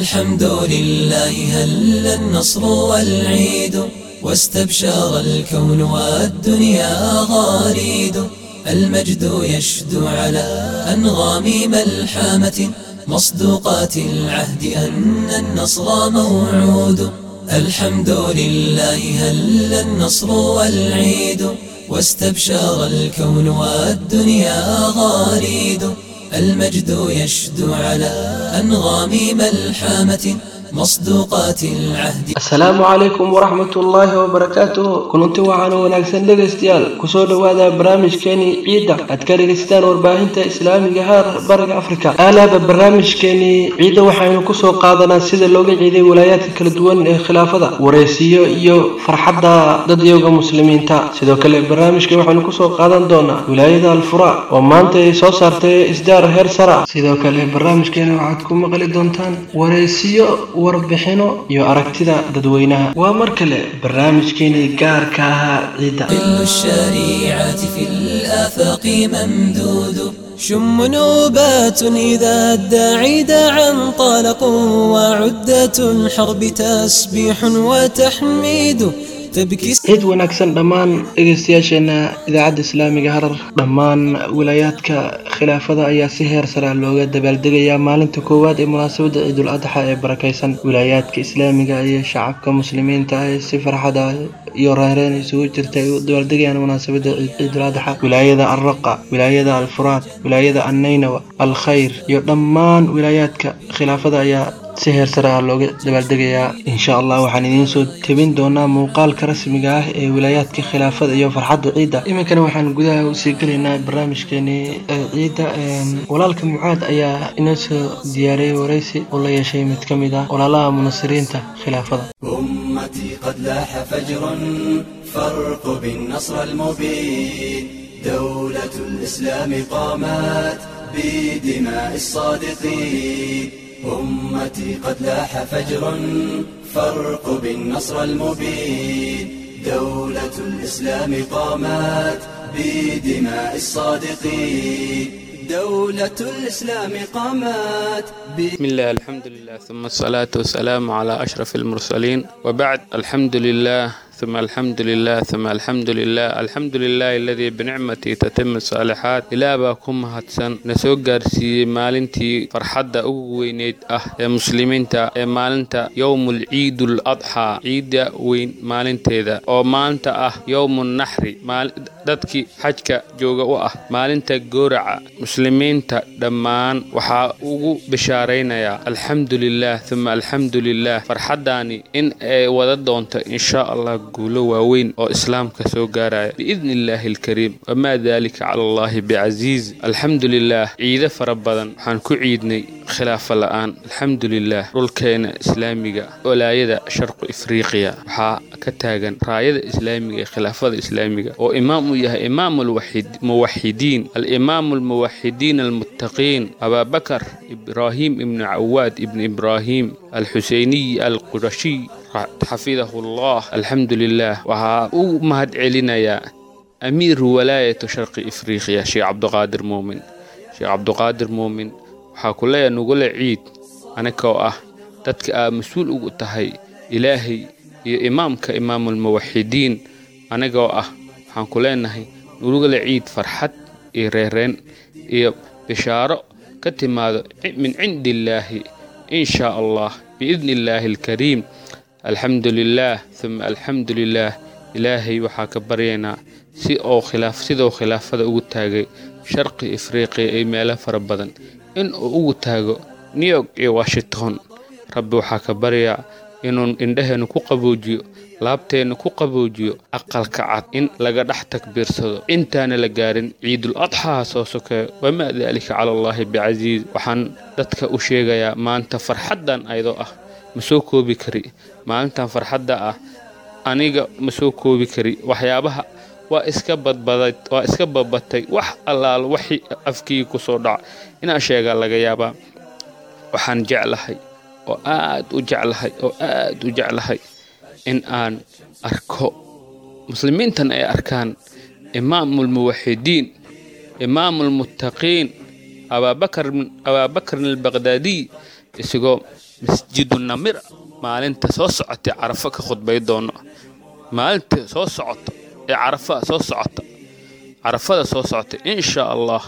الحمد لله هل النصر والعيد؟ واستبشر الكون والدنيا غاريد المجد يشدو على أنغام ملحمة. مصدوقات العهد أن النصر موعود. الحمد لله هل النصر والعيد؟ واستبشر الكون والدنيا غاريد المجد يشدو على أنغام ملحمة. مصدوقات العهد asalaamu calaykum waraxmat ullaahi wabarakaatuhu kulanti waxaan wanaagsan dhegaystayaal kusoo dhowaada barnaamijkeenii ciidda aad ka dhegaysataan warbaahinta islaamiga heer bariga afrika aalaaba barnaamijkeenii ciidda waxaynu kusoo qaadanaa sida looga ciiday walaayaadka kala duwan ee khilaafada wareysiyo iyo farxadda dadyoga muslimiinta sidoo kale barnaamijka waxaynu kusoo qaadan doonaa wilaayada alfura oo maanta ay soo saartay isdaar heer sara sidoo kale barnaamijkeena waxaad ku maqli doontaan wareysiyo warbixino iyo aragtida dadweynaha waa mar kale barnaamijkeenii gaarka ahaa ciidda شم نوبات إذا الداعي دعا انطلقوا وعدة الحرب تسبيح وتحميد ciid wanaagsan dhammaan dhegaystayaasheena idaacadda islaamiga harar. Dhammaan wilaayaadka khilaafada ayaa si heer sare ah looga dabaaldegayaa maalinta koowaad ee munaasabadda ciidul adxa ee barakaysan. Wilaayaadka islaamiga iyo shacabka muslimiinta ah si farxad ah iyo reereen isugu jirta ay u dabaaldegayaan munaasabadda ciidul adxa. Wilaayada alraqa wilaayada alfuraad wilaayada annaynawa alkhayr iyo dhammaan wilaayaadka khilaafada ayaa si heer sare ah looga dabaaldegayaa insha allah waxaan idiin soo tebin doonaa muuqaalka rasmiga ah ee wilaayaadka khilaafada iyo farxadda ciidda iminkana waxaan gudaha usii gelaynaa barnaamijkeenii ee ciidda Een, walaalka mucaad ayaa inoo soo diyaariyey wareysi oo la yeeshay mid ka mid ah walaalaha munasiriinta khilaafada أمتي قد لاح فجر فارقب النصر المبين دولة الإسلام قامت بدماء الصادقين أمتي قد لاح فجر فارقب النصر المبين. دولة الإسلام قامت بدماء الصادقين. دولة الإسلام قامت بسم الله الحمد لله ثم الصلاة والسلام على أشرف المرسلين. وبعد الحمد لله ثم الحمد لله ثم الحمد لله الحمد لله الذي بنعمته تتم الصالحات إلى باكم هاتسن نسو غارسي مالنتي فرحدة ugu weyneyd ah ee muslimiinta ee maalinta yowmul ciidul adxaa ciida weyn maalinteeda oo maanta ah yowmun naxri maal- dadkii xajka jooga u ah maalinta gooraca muslimiinta dhammaan waxaa ugu bishaaraynayaa alxamdu lilah uma alxamdu lilah farxaddaani in ay wada doonto insha allah guulo waaweyn oo islaamka soo gaaraya. Biidni illaahi alkariim wamaa dalika cala bicasiiz alxamdu lilah ciido fara badan. Waxaan ku ciidnay khilaafo la'aan. Alxamdu lilah dhulkeena islaamiga walaayada sharqu ifriiqiya. Waxaa ka taagan raayada islaamiga ee khilaafada islaamiga oo imaam uu yahay alwaxid- muwaxidiin. Alimaamu almuwaxidiin almuttaqiin. Abaabakar ibraahim ibnu cawaad ibnu ibraahim. Alxuseyniy alqurashiy xafidahu allah alxamdu lilah waxaa u mahad celinayaa amiiru walaayatu sharqi ifriiqiya sheekh cabduqaadir muumin sheekh cabduqaadir muumin waxaa ku leeyahay nugula ciid anakoo ah dadka aa mas'uul ugu tahay ilaahay iyo imaamka imaamulmuwaxidiin anagoo ah waxaan ku leenahay nugula ciid farxad iyo reereen iyo bishaaro ka timaado min cindi illaahi in shaa allah biidni illaahi alkariim alxamdu lilaah uma alxamdu lilaah ilaahay waxaa ka baryaynaa si khilaaf sidoo khilaafada ugu taagay sharqi ifriiqiya iyo meelo fara badan. In uu ugu taago new york iyo washington rabbi waxaa ka baryaa inuu indhaheennu ku qaboojiyo laabteenna ku qaboojiyo aqalka cad in laga dhex takbiirsado. Intaana la gaarin ciidul adxaa soo sokeeyo wamaa daalika cala allaahi bicasiiz waxaan dadka u sheegayaa maanta farxaddan ayadoo ah ma soo koobi kari. Maalintan farxadda ah aniga ma soo koobi kari. Waxyaabaha waa iska badbaday waa iska babatay wax allaalo waxii afkii ku soo dhaca inaan sheegaa laga yaabaa waxaan jeclahay oo aad u jeclahay oo aad u jeclahay in aan arko. Muslimiintan ay arkaan imaamulmuwaxidiin imaamulmuttaqiin abaabakrin albaqdaadiy isagoo masjidu namira maalinta soo socotay carafo ka khudbay doono. Maalinta soo socota ee carafa soo socota. Carafada soo socota insha allah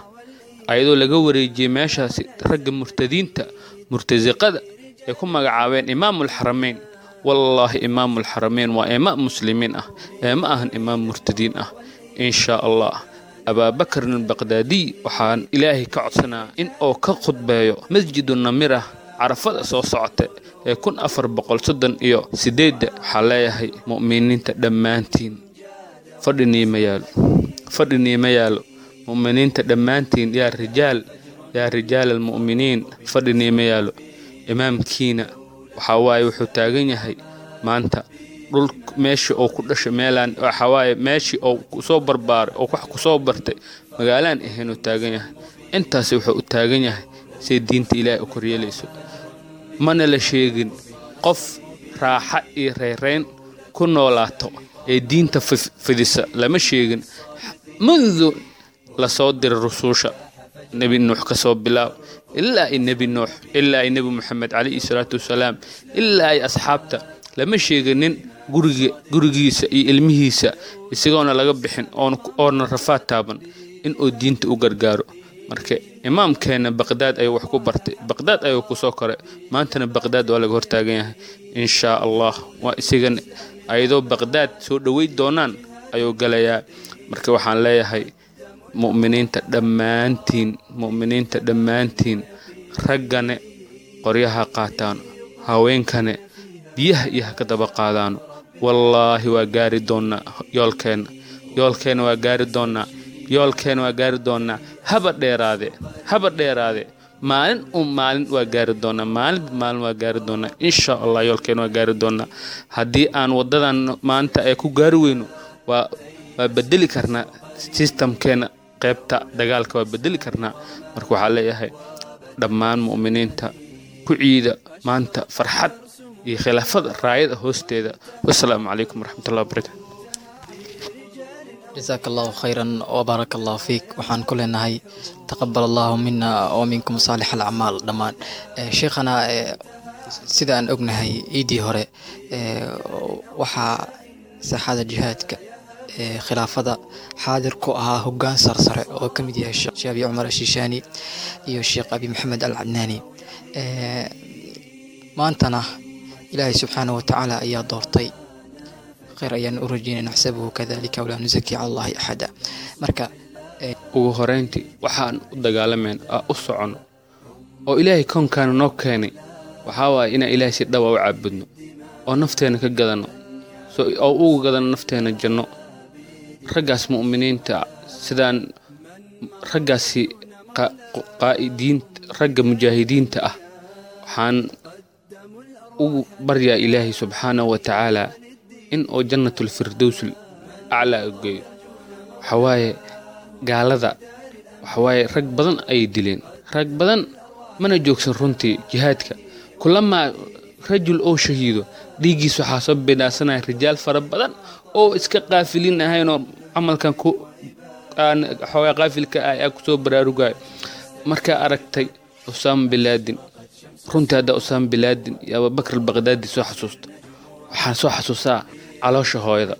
ayadoo laga wareejiyey meeshaasi ragga murtadiinta murtasiqada ay ku magacaabeen imaamulxarameyn wallaahi imaamulxarameyn waa ima muslimiin ah ee ma ahan imaam murtadiin ah. Insha allah abaabakrin albaqdaadiy waxaan ilaahay ka codsanaa in uu ka khudbeeyo masjidu namira carafada soo socota ee kun afar boqol soddon iyo sideedda waxaa leeyahay mu'miniinta dhammaantiin. Fadhi niima mu'miniinta dhammaantiin yaa rijaal yaa rijaal almu'miniin fadhi yaalo imaamkiina waxaa waaye wuxuu taagan yahay maanta dhul meeshii uu ku dhashay meelaan waxaa waaye meeshii uu ku soo barbaaray oo wax ku soo bartay magaalaan ahaynuu taagan yahay. Intaasi wuxuu u taagan yahay say diinta ilaahay u koryeelayso mana la sheegin qof raaxa iyo reereyn ku noolaato ee diinta fidisa. Lama sheegin mundu la soo diray rusuusha nebi nuux ka soo bilaab. Ilaa ay nebi nuux ilaa ay nebi moxamed calayhi salaatu wasalaam ilaa ay asxaabta. Lama sheegin nin guriga gurigiisa iyo ilmihiisa isagoona laga bixin oona rafaad taaban inuu diinta u gargaaro marka imaamkeenna baqdaad ayuu wax ku bartay. Baqdaad ayuu ku soo koray. Maantana baqdaad waa laga hortaagan yahay. Inshaa allah waa isagana ayadoo baqdaad soo dhoweyn doonaan ayuu galayaa. Marka waxaan leeyahay mu'miniinta dhammaantiin mu'miniinta dhammaantiin raggane qoryaha qaataan haweenkane biyaha iyo ha ka daba qaadaano. Wallaahi waa gaari doonnaa yoolkeenna. Yoolkeenna waa gaari doonnaa yoolkeena waa gaari doonnaa haba dheeraade haba dheeraade. Maalin un maalin waa gaari doonnaa maalinba maalin waa gaari doonnaa insha allah yoolkeena waa gaari doonnaa haddii aan waddadan maanta ee ku gaari weyno waa waa bedeli karnaa sistamkeena qaybta dagaalka waa bedeli karnaa. Marka waxaa leeyahay dhammaan mu'miniinta ku ciida maanta farxad iyo khilaafada raayada hoosteeda. Wasalaamu calaykum waraxmatullahi wabarakatu jasaaka allahu khayran wbaaraka allahu fiik waxaan ku leenahay taqabal allahu mina wa minkum saalix alacmaal dhammaan sheikhana sida aan ognahay iidii hore waxaa saaxada jihaadka khilaafada xaadir ku ahaa hogaan sarsare oo ka mid yahay sheekh abi cumar ashishaani iyo sheekh abi maxamed al cadnaani maantana ilaahay subxaanahu watacaala ayaa doortay khayr ayaan u rajeynay naxsabuhu kadalika walaa nusaki cala allahi axada. Marka ugu horeyntii waxaan u dagaalamayn aa u socono oo ilaahay koonkaana noo keenay waxaa waaye inaan ilaahay si dhaba u caabudno oo nafteenna ka gadanno oo ugu gadanno nafteenna janno. Raggaas mu'miniinta sidaan raggaasi qaa'idiin ragga mujaahidiinta ah waxaan ugu baryaa ilaahay subxaanahu wa tacaalaa in oo jannatulfirdowsul aclaa u geeyo. Waxaa waaye gaalada waxaa waaye rag badan ayay dileen. Rag badan mana joogsan runtii jihaadka. Kulamaa rajul oo shahiido dhiiggiis waxaa soo bidhaasanaya rijaal fara badan oo iska qaafiliin ahaynoo camalkan ku xoogaa qaafilka ah aa ku soo baraarugayo markaa aragtay usaama bilaadin runtii hadda usaama bilaadin iyo abubakr albaqdaadi soo xasuusta waxaan soo xasuustaa caloosha hooyada.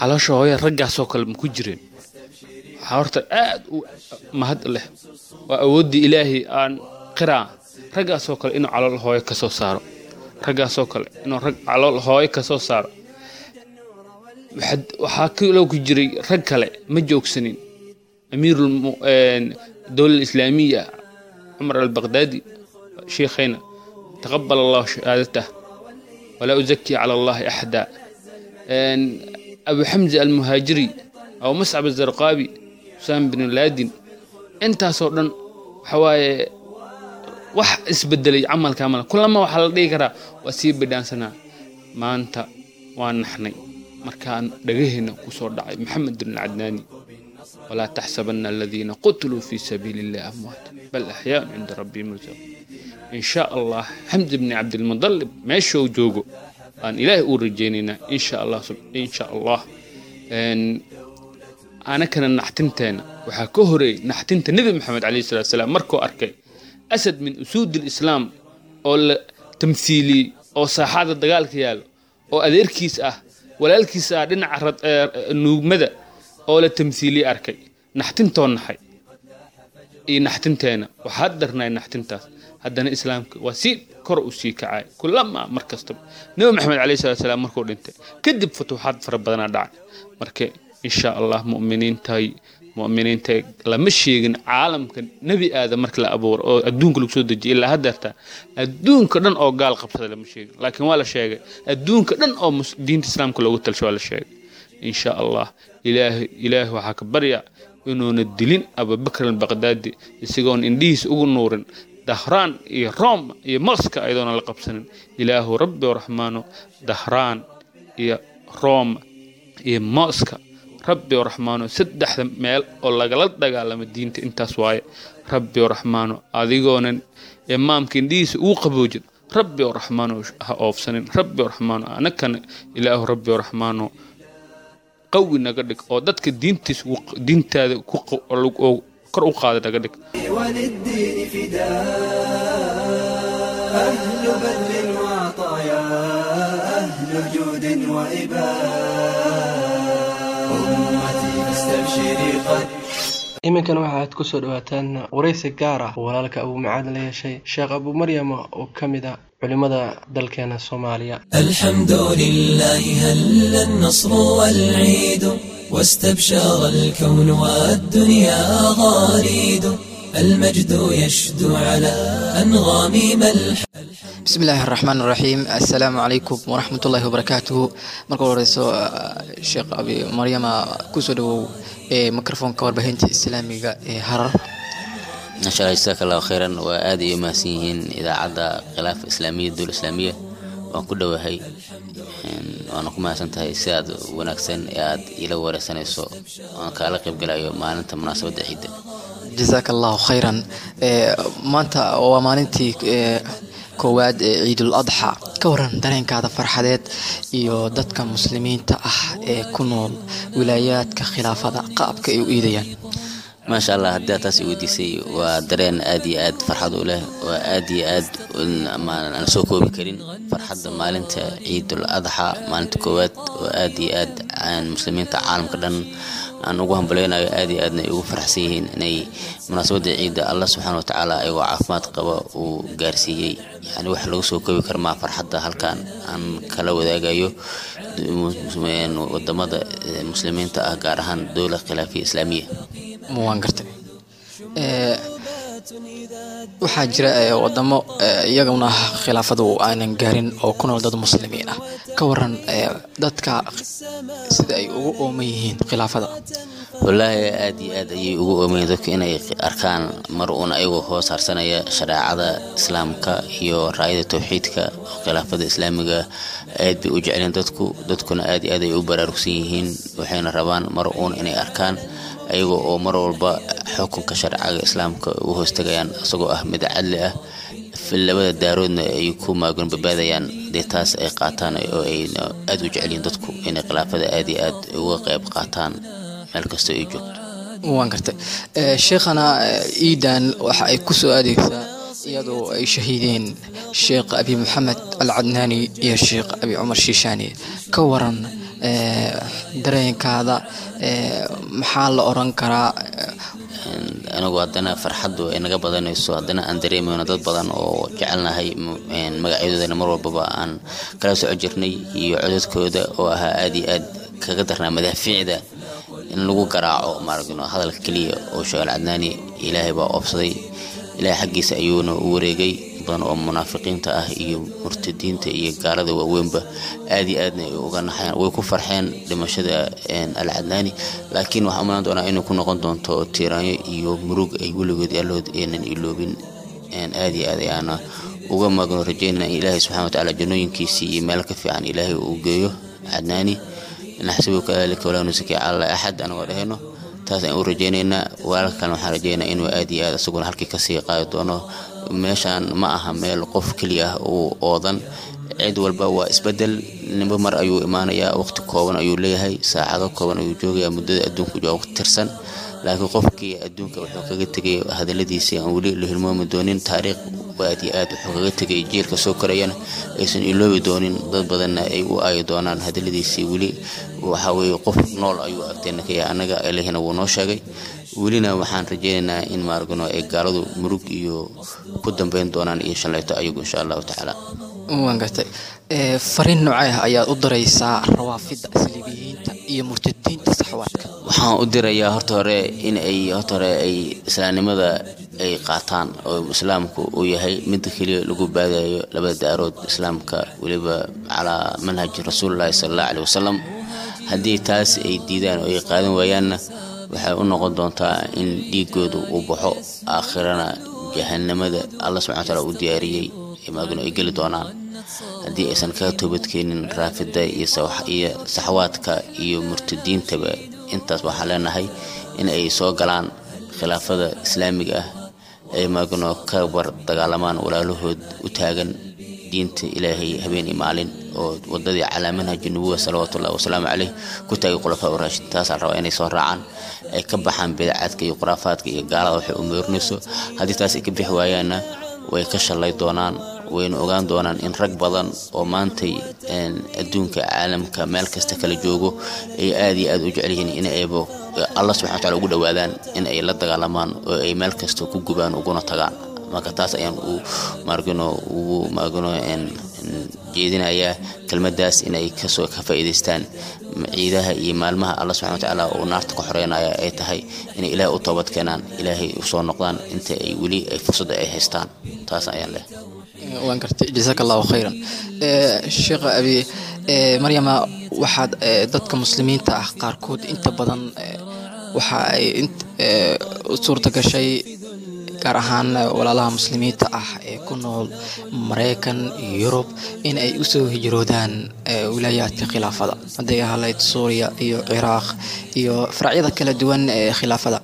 Caloosha hooyada raggaasoo kale ma ku jireen waxaa horta aad u mahad leh. Waa awooddii ilaahay aan qiraa raggaasoo kale inuu calool hooyo ka saaro. Raggaasoo kale inuu rag calool hooyo ka soo saaro. Waxaa kaloo ku jiray rag kale ma joogsanin. Amiirul islaamiya cumar albaqdaadi sheekhayna taqabal allahu shahaadatah walaa uzaki cala allahi axada abu xamsi almuhaajiri abu mascab azarqaabi usaam bin laadin intaasoo dhan waxa waaye wax isbedelay camalka camal kulama waxaa la dhihi karaa waa sii bidhaansanaa maanta waa naxnay markaan dhagaheenna ku soo dhacay maxamed bin cadnaani walaa taxsabanna aladiina qutluu fii sabiili illahi amwaat bal axyaanu cinda rabbihim in sha allah xamdi bni cabdilmudalib meeshuu joogo aan ilaahay u rajaynaynaa insha allah insha allah anakana naxtinteena waxaa ka horeeyey naxtinta nebi maxamed calayhi salatu salaam markuu arkay asad min usuudi lislaam oo tamthiiliyey oo saaxaada dagaalka yaallo oo adeerkiis ah walaalkiis ah dhinaca ee, nuugmada oo la tamthiiliyey arkay. Naxtintoo naxay iyo naxtinteena. Waxaa darnay naxtintaas haddana islaamka waa si kor u sii kacay kulama mar kastaba nabi maxamed calayhi salatu salaam markuu dhintay kadib futuuxaad fara badanaa dhacay. Marka insha allah mu'miniintay mu'miniinta lama sheegin caalamka nebi aadam marka la abuuro oo adduunka lagu soo dejiyay ilaa haddeerta adduunka dhan oo gaal qabsada lama sheegin. Laakiin waa la sheegay adduunka dhan oo diinta islaamka loogu talsho waa la sheegay. Insha allah ilaahi ilaahi waxaa ka barya inuuna dilin abubakr albaqdaadi isagoon indhihiisa ugu nuurin dahraan iyo roma iyo moska ayadoona la qabsanin ilaahu rabbi raxmaano dahraan iyo roma iyo moska rabbi raxmaano saddexda meel oo lagala dagaalamo diinta intaas waaye rabbi raxmaano adigoonan imaamka indhihiisa ugu qaboojin rabbi raxmaano ha oofsanin rabbi raxmaano anakana ilaahu rabbi raxmaano qawi naga dhig oo dadka diintiis diintaada ku kor u qaada naga dhig وللدين فداء أهل بذل وعطايا أهل جود وإباء. أمتي فاستبشري قد iminkan waxaad kusoo dhawaataan waraysi gaar ah oo walaalka abuu macaad la yeeshay sheekh abuu maryama oo ka mid ah culimmada dalkeena soomaaliya الحمد لله هل النصر والعيد واستبشر الكون والدنيا غاريد المجد يشدو على أنغام ملح بسم الله الرحمن الرحيم السلام عليكم ورحمة الله وبركاته marka ugu horeyso eh, sheekh abi maryama kusoo dhawow ee mikrofoonka warbaahinta islaamiga ee harar masha allah jazaaka allahu khayran waa aad ay u mahadsan yihiin idaacadda khilaafa islaamiya dowla islaamiya waan ku dhowahay Een, waana ku mahadsan tahay sidaad wanaagsan ee aad ila wareysanayso waan kaala qaybgalayo maalinta munaasabadda ciidda jazaaka allahu khayran. Ee maanta waa maalintii ee koowaad ee ciidul adxa ka waran dareenkaada farxadeed iyo dadka muslimiinta ah ee ku nool wilaayaadka khilaafada qaabka ay u iidayaan. Maasha allah haddii aad taas i weydiisay waa dareen aad iyo aad farxad u leh waa aad iyo aad aan soo koobi karin farxadda maalinta ciidul adxa maalinta koowaad oo aad iyo aad muslimiinta caalamka dhan aan ugu hambaleynayo aad iyo aadna ay ugu faraxsan yihiin inay munaasabadda ciidda allah subxaana watacaala ayagoo caafimaad qaba uu gaarsiiyey. Yani wax lagu soo koobi kara maa farxadda halkan aan kala wadaagayo waddamada muslimiinta ah gaar ahaan dowla khilaafiya islaamiya waxaa jira ee, wadamo ee, iyaguna khilaafadu aanan gaarin oo ku nool dad muslimiin ah. Ka waran ee, dadka sida ay ugu ooman yihiin khilaafada. Wallaahi aad iyo aad ayay ugu oomayen dadku inay arkaan mar uun ayagoo hoos harsanaya shareecada islaamka iyo raayada towxiidka khilaafada islaamiga. Aad bay u jecleen dadku dadkuna aad iyo aad ay u baraarugsan yihiin waxayna rabaan mar uun inay arkaan ayaga oo mar walba xukunka sharciga islaamka u hoostagayaan isagoo ah mid cadli ah labada daaroodna ay ku maagun badbaadayaan dee taas ay qaataan oo ay aad u jecelyihiin dadku inay khilaafada aad iyo aad uga qayb qaataan. Meel kastoo ay joogto. Waan gartay. Ee, sheekhana ee, iidan waxa ay ku soo aadeysaa iyadoo ay shahiideen sheekh abi maxamed al cadnaani iyo sheekh abi cumar shiishaani ka waran ee, dareenkaada ee, maxaa la oran karaa? Anigu haddana farxaddu ay naga badanayso. Haddana aan dareemayno dad badan oo jecelnahay magacyadoodana mar walbaba aan kala soco jirnay iyo codadkooda oo ahaa aad iyo aad kaga darnaa madaafiicda in lagu garaaco maaragno hadalka keliya oo sheekh cadnaani ilaahay baa oobsaday ilaahay xaggiisa ayuuna u wareegay. Badan oo munaafiqiinta ah iyo murtadiinta iyo gaalada waaweynba aad iyo aadna ay uga naxeen way ku farxeen dhimashada alcadnaani laakiin waxaa umalan doonaa inay ku noqon doonto tiiraanyo iyo murug ay weligood yaalood aynan iloobin. Aad iyo aad ayaana uga maagno rajeynaa in ilaahay subxana watacaala jannooyinkiisii iyo meel ka fiican ilaahay uu geeyo cadnaani naxsabuka dalika walaa nusaki cala axad anagoo dhehayno taas ayaan u rajeynaynaa walaalka kalena waxaan rajeynayaa inuu aad iyo aad isaguna halkii ka sii qaadi doono meeshaan ma aha meel qof keliya ah uu oodan. Cid walba waa isbeddel nimba mar ayuu imaanayaa waqti kooban ayuu leeyahay saacado kooban ayuu joogayaa muddada adduunku jooga tirsan laakiin qofkii adduunka wuxuu kaga tegay hadaladiisii aan weli la hilmoomi doonin taariikh aad iyo aad wuxuu kaga tegay jiilka soo korayana aysan iloobi doonin dad badanna ay u aayi doonaan hadaladiisii weli. Waxa weeye qof nool ayuu agteena ka yahay annaga ilahina wuu noo sheegay. Welina waxaan rajaynaynaa in maaragno ay gaaladu murug iyo ku dambeyn doonaan iyo shallayto ayagu insha allahu tacaala waan gartay ee fariin noocee ah ayaad u diraysaa rawaafidda asliibiyiinta iyo murtadiinta saxwaadka waxaan u dirayaa horta hore in ay horta hore ay islaamnimada ay qaataan oo islaamku uu yahay mid keliya lagu baadayo labada daarood islaamka weliba calaa manhaji rasuulillahi sala allahu caleyhi wasalam haddii taas ay diidaan oo ay qaadan waayaanna waxay u noqon doontaa in dhiigoodu uu baxo aakhirana jahanamada allah subxana wa taala uu diyaariyey maagno ay geli doonaan. Haddii aysan kaga toobadkeenin raafida iyo saxwaadka iyo murtadiintaba intaas waxaan leenahay in ay soo galaan khilaafada islaamiga ah ay maagno ka war dagaalamaan walaalahood u taagan diinta ilaahay habeen iyo maalin oo wadadii calaa manhaji nubuwa salawaatullahi wasalaamu caleyh ku taagay khulafaa u raashid taasaan rabaa inay soo raacaan ay ka baxaan bidacadka iyo khuraafaadka iyo gaalada waxay u meerinayso haddii taas ay ka bixi waayaanna way ka shallay doonaan wayna ogaan doonaan in rag badan oo maantay adduunka caalamka meel kasta kala joogo ay aad iyo aad u jecel yihiin in ayba allah subxana wa taala ugu dhowaadaan in ay la dagaalamaan oo ay meel kasta ku gubaan uguna tagaan. Marka taas ayaan u maargano ugu maargano jeedinayaa kelmadaas inay ka soo ka faa'iidaystaan. Ciidaha iyo maalmaha allah subxana wa tacaala uu naarta ka xoreynaya ay tahay inay ilaahay u toobad keenaan ilaahay u soo noqdaan inta ay weli ay fursadda ay haystaan. Taas ayaan leh waan gartay jazaaka allahu khayran sheekha abi maryama waxaad dadka muslimiinta ah qaarkood inta badan waxa ay suurta gashay gaar ahaan walaalaha muslimiinta ah ee ku nool maraykan yurub in ay u soo hijroodaan wilaayaadka khilaafada. Hadday ahalayd suuriya iyo ciraaq iyo faracyada kala duwan ee khilaafada.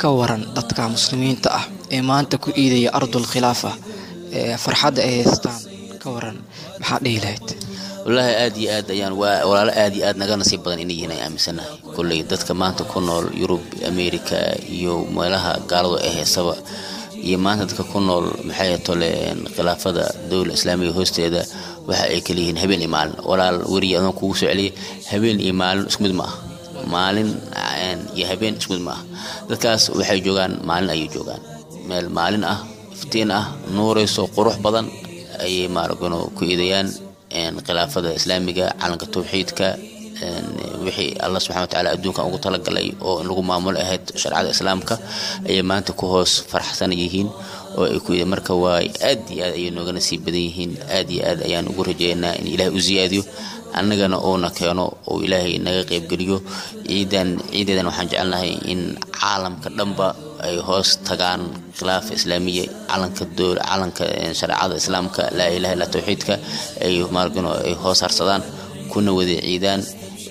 Ka waran dadka muslimiinta ah ee maanta ku iidaya ardul khilaafa farxadda ay haystaan ka waran maxaa dhihi lahayd? Wallaahi aad iyo aad ayaan waa walaalo aad iyo aad naga nasiib badan inay yihiin ay aaminsanahay kolley dadka maanta ku nool yurub america iyo meelaha gaaladu ay haysaba iyo maanta dadka ku nool maxay tole khilaafada dowla islaamiga hoosteeda waxa ay kala yihiin habeen iyo maalin. Walaal weriya adoon kugu soo celiyay habeen iyo maalin isku mid ma ah. Maalin iyo habeen isku mid ma ah. Dadkaas waxay joogaan maalin ayay joogaan. Meel maalin ah iftiin ah nuurayso qurux badan ayay maaragano ku idayaan khilaafada islaamiga calanka tawxiidka wixii allah subxana wa tacaala adduunkan ugu talagalay oo in lagu maamulo ahayd sharcada islaamka ayay maanta ku hoos farxsan yihiin oo ay ku marka waa aad iyo aad ayay nooga nasiib badan yihiin aad iyo aad ayaan ugu rajeynaa in ilaahay u siyaadiyo annagana uuna keeno oo ilaahay naga qaybgeliyo ciidan ciideedan waxaan jecelnahay in caalamka dhanba ay hoos tagaan khilaafa islaamiya calanka calanka shareecada islaamka laa ilaha illa tawxiidka ay maargano ay hoos harsadaan kuna wada ciidaan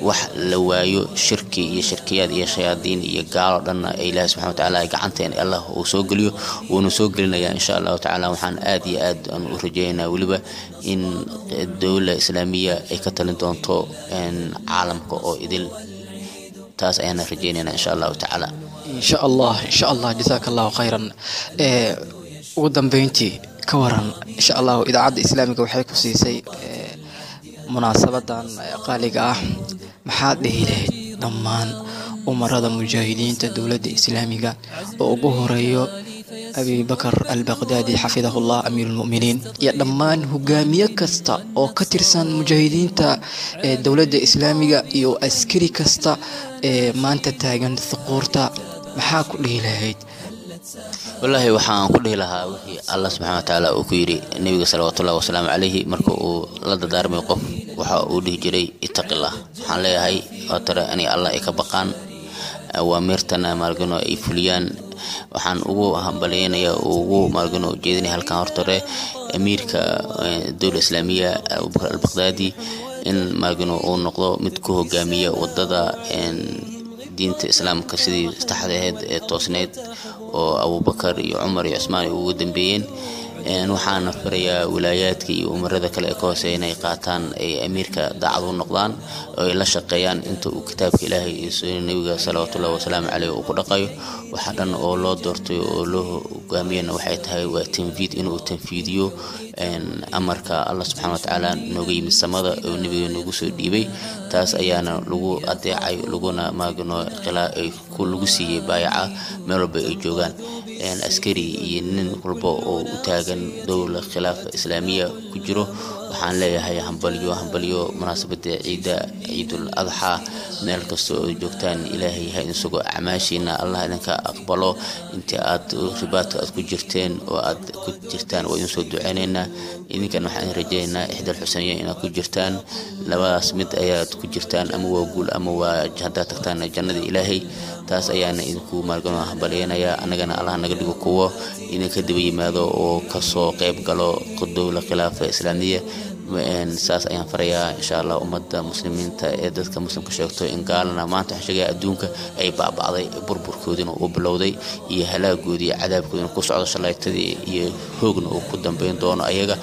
wax la waayo shirki iyo shirkiyaad iyo shayaadiin iyo gaalo dhanna ee ilaahi subxana wa tacaala gacanteena allah uu soo geliyo wuuna soo gelinayaa insha allahu tacaala waxaan aad iyo aad aan u rajeynaynaa weliba in dowla islaamiya ay ka talin doonto caalamka oo idil. Taas ayaana rajeynaynaa insha allahu tacaala insha allah insha allah jazaaka allahu khayran ugu dambeyntii ka waran insha allahu idaacadda islaamiga waxay ku siisay munaasabadan qaaliga ah. Maxaad dhihi lahayd dhammaan umarada mujaahidiinta dowladda islaamiga oo ugu horeeyo abibakar albaqdaadi xafidahullah amiirulmuminiin iyo dhammaan hogaamiye kasta oo ka tirsan mujaahidiinta ee dowladda islaamiga iyo askari kasta ee maanta taagan thuquurta maxaa ku dhihi lahayd? Wallaahi waxaan ku dhihi lahaa wixii allah subxana wa tacaala uu ku yidhi nebiga salawaatullahi wasalaamu calayhi marka uu la dadaarmay qof waxa uu dhihi jiray ittaqillah. Waxaan leeyahay waa tare inay allah ay ka baqaan awaamirtana maalgano ay fuliyaan. Waxaan ugu hambalyeynaya ugu maalgano jeedinaya halkan hortore amiirka dowla islaamiya abubakar albaqdaadi in maalgano uu noqdo mid ku hogaamiya waddada diinta islaamka sidii saxdaheed ee toosneyd oo abubakar iyo cumar iyo cusmaan ay ugu dambeeyeen waxaana farayaa wilaayaadka iyo umarada kale ee ka hooseeya inay qaataan ay amiirka daacad u noqdaan oo ay la shaqeeyaan inta uu kitaabka ilaahay iyo sunnada nebiga salawaatullahi wasalaamu caleyh uu ku dhaqayo. Waxa dhan oo loo doortay oo loo hogaamiyana waxay tahay waa tanfiid inuu tanfiidiyo amarka allah subxana watacaala nooga yimid samada oo nebiga noogu soo dhiibay. Taas ayaana lagu adeecay laguna maagno lagu siiyey baayaca meel walba ay joogaan askari iyo nin walba oo u taagan dowla khilaafa islaamiya ku jiro. Waxaan leeyahay hambalyo hambalyo munaasabada ciidda ciidul adxaa meel kasta oo joogtaan ilaahay ha idin sugo acmaashiina allah idinka aqbalo. Intii aad ribaadka aad ku jirteen oo aad ku jirtaan waa idin soo duceyneynaa idinkan waxaan rajeynaynaa ixdal xusaniya inaad ku jirtaan. Labadaas mid ayaad ku jirtaan ama waa guul ama waa haddaad tagtaan jannada ilaahay taas ayaana idinku maalgano hambalyeynayaa annagana allah naga dhigo kuwo idinka daba yimaado oo ka soo qayb galo dowla khilaafa islaamiya. Saas ayaan farayaa insha allah ummadda muslimiinta ee dadka muslimka sheegto in gaalana maanta waxaan adduunka ay baaba'day burburkoodina uu bilowday iyo halaagoodii iyo cadaabkoodina ku socdo shalaytadii iyo hoogna uu ku dambeyn doono. Ayaga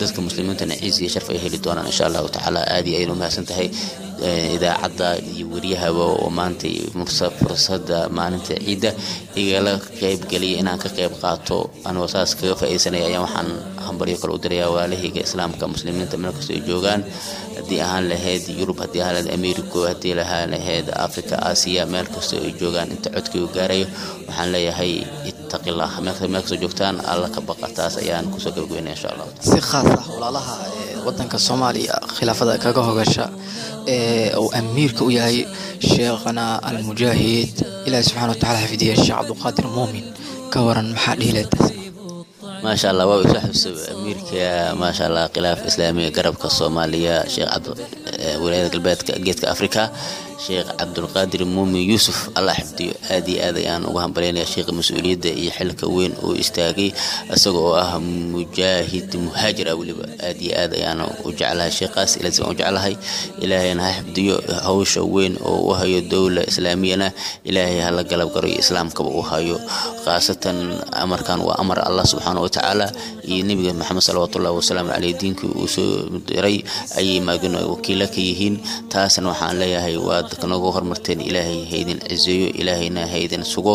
dadka muslimiintana ciis sharf ay heli doonaan insha allahu tacaala aad iyo aydan u mahadsan tahay idaacadda iyo waryahaba oo maanta fursada maalinta ciidda igala qaybgeliyay inaan ka qayb qaato. Anigoo saas kaga faa'iidaysanaya ayaan waxaan hambalyo kale u dirayaa walaalahayga islaamka muslimiinta meel kasta joogaan. Haddii ahaan lahayd yurub haddii ahaan lahayd americo haddii lahaan lahayd africa aasiya meel kasta ay joogaan inta codkii u gaarayo waxaan leeyahay ittaqillah meel kastoo joogtaan alla ka baqa taas ayaan ku soo gabagabeynaya insha allah si khaas ah walaalaha wadanka soomaaliya khilaafada kaga hogasha uu amiirka u yahay sheekhana almujaahid ilaahi subxana watacaala xafidiya sheekh cabduqaadir muumin ka waran maxaa dhihi leedaas maasha allah waa xusub amiirka maasha allah khilaaf islaamiga garabka soomaaliya sheekh wilaayada galbeedka geedka afrika sheekh cabdulqaadir muumin yuusuf allah xifdiyo aad iyo aad ayaan ugu hambalyaynaya sheekha mas'uuliyadda iyo xilka weyn oo istaagay isaga oo ah mujaahid muhaajir ah weliba. Aad iyo aad ayaan u jeclahay sheekhaas ilaas baan u jeclahay. Ilaahayna ha xifdiyo hawsha weyn oo u hayo dowla islaamiyana ilaahay hala galab garo iyo islaamkaba u hayo. Khaasatan amarkan waa amar allah subxaana wa tacaala iyo nebiga maxamed salawaatullahi wasalaamu caleyh diinkii uu soo diray ayay maagano wakiila ka yihiin. Taasna waxaan leeyahay waa aad nooga hormarteen ilaahay haydin ciseeyo ilaahayna haydin sugo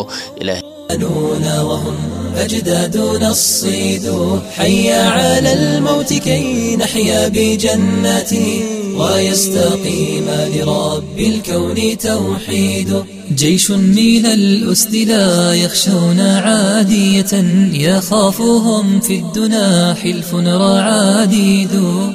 أجدادنا الصيد حي على الموت كي نحيا بجناته ويستقيم لرب الكون توحيد. جيش من الأسد لا يخشون عادية. يخافهم في الدنا حلف رعاديد.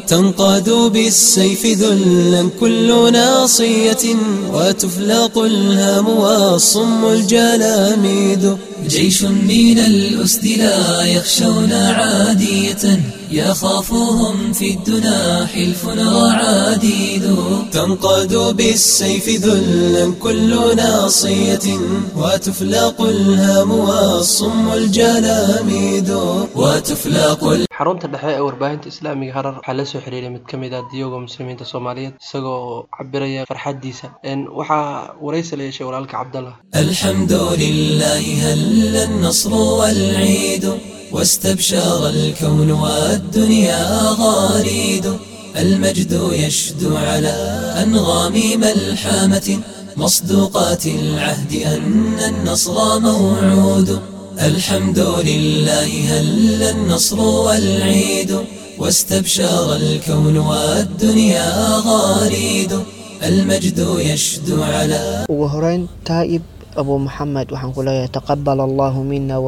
تنقاد بالسيف ذلا كل ناصية. وتفلق الهام والصم الجلاميد. جيش من الأسد لا يخشون عادية. يخافهم في الدنا حلف وعديد تنقاد بالسيف ذلا كل ناصية وتفلق الهام والصم الجلاميد. وتفلق حرمت الدحية أو إسلامي غرر حالة سحرية متكمدة ديوغ مسلمين تصومالية سقو عبرية فرحة ديسة إن وحا وريس لي شيء عبد الله الحمد لله هل النصر والعيد. واستبشر الكون والدنيا غاريد المجد يشدو على أنغام ملحمة. مصدوقات العهد أن النصر موعود. الحمد لله هل النصر والعيد. واستبشر الكون والدنيا غاريد المجد يشدو على ugu horeyn taa'ib abu maxamed waxaan ku leeyahay taqabal allahu mina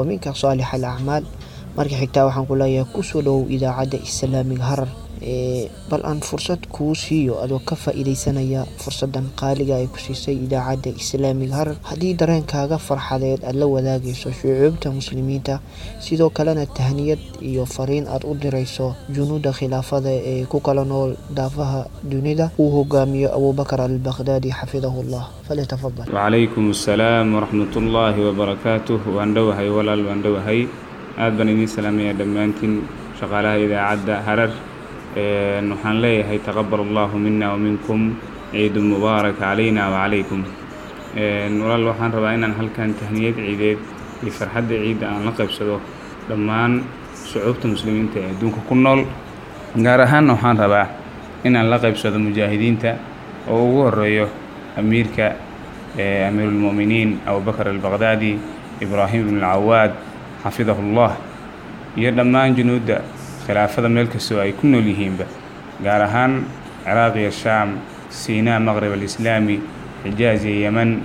marka xigtaa waxaan ku leeyahay ku soo dhowow idaacadda islaamiga harar bal aan fursad kuu siiyo adoo ka faa-iideysanaya fursadan qaaliga ay ku siisay idaacadda islaamiga harar. Haddii dareenkaaga farxadeed aad la wadaagayso shucuubta muslimiinta sidoo kalena tahniyad iyo fariin aad u dirayso junuudda khilaafada ee ku kala nool daafaha dunida uu hogaamiyo abuubakar albakhdadi xafidahullah. Falyatafadal wacalaykum asalaam waraxmatullaahi wabarakaatuh waan dhowahay walaal waan dhowahay aad baan idiin salaamaya dhammaantiin shaqaalaha idaacadda harar. Waxaan leeyahay taqabal allahu mina waminkum ciidu mubaarak calayna wacalaykum walaal waxaan rabaa inaan halkan tahniyad ciideed iyo farxadda ciidda aan la qaybsado dhammaan shucuubta muslimiinta ee adduunka ku nool. Gaar ahaanna waxaan rabaa inaan la qaybsado mujaahidiinta oo ugu horeeyo amiirka amiiruulmu'miniin abubakar albaqdaadi ibraahim ibn alcawaad xafidahullah iyo dhammaan junuudda khilaafada meel kastoo ay ku nool yihiinba gaar ahaan ciraaq iyo shaam siinaa maqrib alislaami xijaaz iyo yeman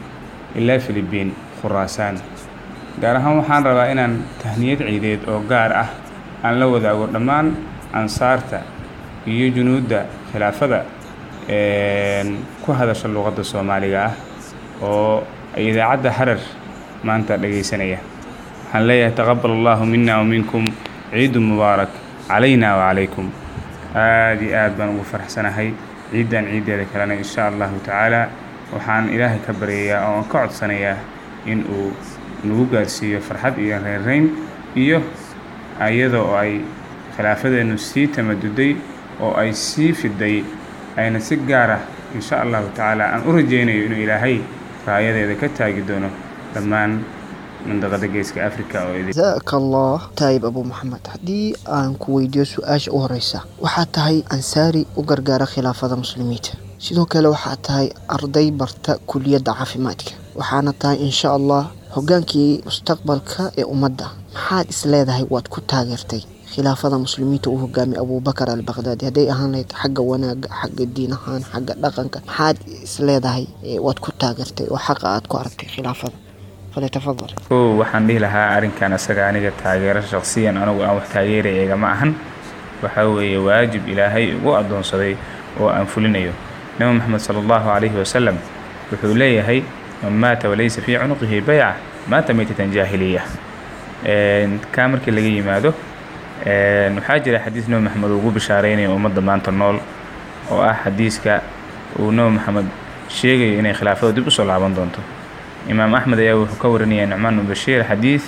ilaa filibiin khuraasaan. Gaar ahaan waxaan rabaa inaan tahniyad ciideed oo gaar ah aan la wadaago dhammaan ansaarta iyo junuudda khilaafada ku hadasha luuqadda soomaaliga ah oo idaacadda harar maanta dhagaysanaya waxaan leeyahay taqabal allahu mina wa minkum ciidu mubaarak calayna wacalaykum aad iyo aad baan ugu faraxsanahay ciiddan ciiddeeda kalena insha allahu tacaala waxaan ilaahay ka baryayaa oo aan ka codsanayaa in uu nagu gaarsiiyo farxad iyo reerreyn iyo iyadoo ay khilaafadeennu sii tamaduday oo ay sii fiday ayna si gaar ah insha allahu tacaala aan u rajaynayo inuu ilaahay raayadeeda ka taagi doono dhammaan mandaqada geeska africa jazaaka allah taayib abu maxamed haddii aan ku weydiiyo su'aasha u horeysa waxaad tahay ansaari u gargaara khilaafada muslimiinta sidoo kale waxaad tahay arday barta kuliyadda caafimaadka waxaana tahay insha allah hogaankii mustaqbalka ee ummadda maxaad is leedahay waad ku taageertay khilaafada muslimiinta uu hogaamiyay abubakar albaqdaadi hadday ahaan lahayd xagga wanaaga xagga diin ahaan xagga dhaqanka maxaad is leedahay waad ku taageertay oo xaqa aad ku aragtay khilaafada waxaan dhihi lahaa arrinkan asaga aniga taageero shaqsiyan anigu aan wax taageeraya igama ahan. Waxaa weeye waajib ilaahay ugu addoonsaday oo aan fulinayo. Nabi maxamed sala allahu calayhi wasalam wuxuu leeyahay man maata walaysa fii cunuqihi bayca maata maytatan jaahiliya. Kaa markii laga yimaado waxaa jira xadiis nabi maxamed ugu bishaaraynayo ummadda maanta nool oo ah xadiiska uu nabi maxamed sheegayo inay khilaafada dib u soo laaban doonto imaam axmed ayaa wuxuu ka warinaya nucmaan bashiir xadiis.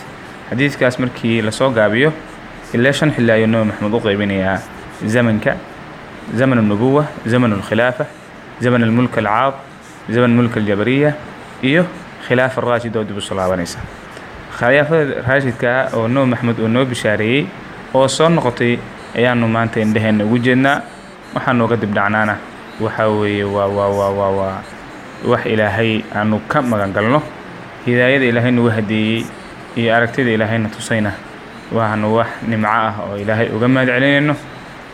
Xadiiskaas markii la soo gaabiyo ilaa shan xilli ayuu nabi maxamed u qaybinayaa zamanka. Zaman alnubuwa zaman alkhilaafa zaman almulk alcaad zaman mulk aljabariya iyo khilaafa raashid oo dib u soo laabanaysa. Khilaafada raashidka oo nabi maxamed uu noo bishaareeyey oo soo noqotay ayaanu maanta indhaheenna ugu jeednaa. Waxaanu uga dibdhacnaana waxaa weeye waa waa waa waa waa wax ilaahay aanu ka magan galno. Hidaayada ilaahay nagu hadeeyey iyo aragtida ilaahayna tusayna waanu wax nimco ah oo ilaahay uga mahad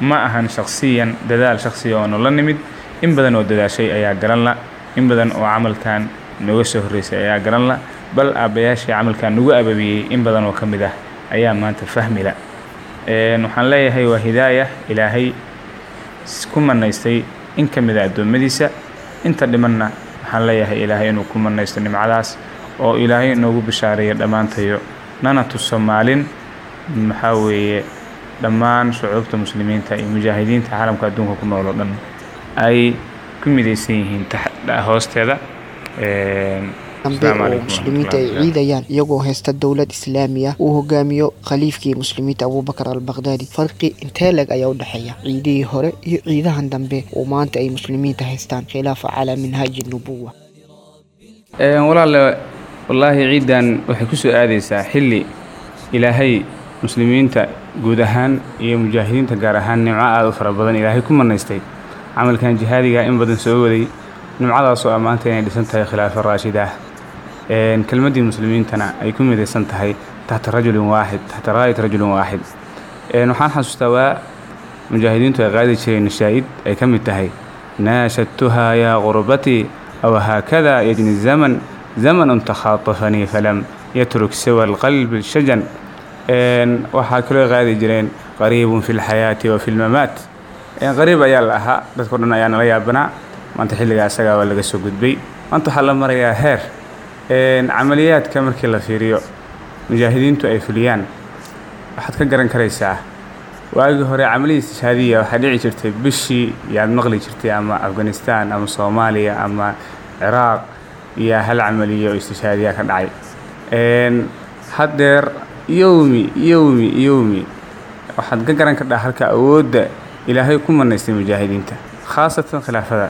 ma ahan shakhsiyan dadaal shakhsiya oonu la nimid. In badan oo dadaashay ayaa garan in badan oo camalkan nooga soo horreysay ayaa garan la. Bal aabbayaashii camalkan nagu ababiyey in badan oo ka mid ah ayaa maanta fahmila waxaan leeyahay waa hidaaya ilaahay ku manaystay in ka mid a addoommadiisa. Inta dhimanna waxaan leeyahay ilaahay inuu ku manaysto nimcadaas oo ilaahay inoogu bishaareeyo dhammaantayo. Nana tuso maalin maxaa weeye dhammaan shucuubta muslimiinta iyo mujaahidiinta caalamka adduunka ku nool oo dhan ay ku midaysan yihiin hoosteeda dambe oo muslimiinta ay ciidayaan iyagoo haysta dowlad islaami ah uu hogaamiyo khaliifkii muslimiinta abubakar albaqdaadi farqi intee leg ayaa u dhexeeya ciidihii hore iyo ciidahan dambe oo maanta ay muslimiinta haystaan. Khilaafa calaa minhaaji nubuwa walaale wallaahi ciiddan waxay ku soo aadaysaa xilli ilaahay muslimiinta guud ahaan iyo mujaahidiinta gaar ahaan nimco aada u fara badan ilaahay ku manaystay camalkan jihaadiga in badan soo waday. Nimcadaasoo ah maanta inay dhisan tahay khilaafa raashida. ah kelmaddii muslimiintana ay ku midaysan tahay taxta rajulin waaxid taxta raayat rajulin waaxid waxaan xasuustaa waa mujaahidiintu ay qaadi jireen nashaa'id ay ka mid tahay naashadtuhaa yaa qurbatii aw haakada yajni zaman zamanun takhaatafanii falam yatruk siwa alqalbi shajan. Waxaa kaloo qaadi jireen qariibun fi lxayaati wa fi lmamaat qariib ayaa la ahaa dadkao dhan ayaa nala yaabanaa maanta xilligaa isagaa waa laga soo gudbay. Maanta waxaa la marayaa heer camaliyaadka markii la fiiriyo mujaahidiintu ay fuliyaan. Waxaad ka garan karaysaa waagii hore camaliyii istishhaadiya waxaa dhici jirtay bishii yaad maqli jirtay ama afghanistan ama soomaaliya ama ciraaq iyo hal camaliyo oo istishhaadiya ka dhacay. Haddeer yowmi yowmi yowmi waxaad ka garan kardhaa halka awoodda ilaahay ku manaystay mujaahidiinta khaasatan khilaafada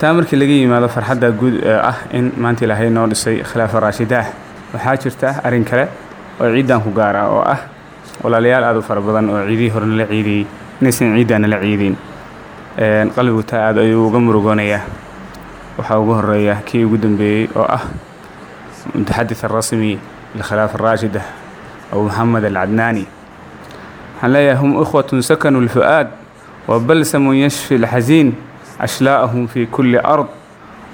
taa markii laga yimaado farxadda guud ee ah in maanta ilaahay noo dhisay khilaafa raashida. Ah waxaa jirta arrin kale oo ciidan ku gaar oo ah walaalayaal aada u fara badan oo ciidihii hore nala ciidiyey inaysan ciidaan nala ciidin. Qalbigu taa aad ayuu uga murugoonayaa. Waxaa ugu horreeya kii ugu dambeeyey oo ah mutaxadith arasmi lilkhilaafa araashida abu maxamed alcadnaani waxaan leeyahay hum ikhwatun sakanu lfu'aad wa balsamun yashfi alxasiin ashlaa'ahum fi kulli ard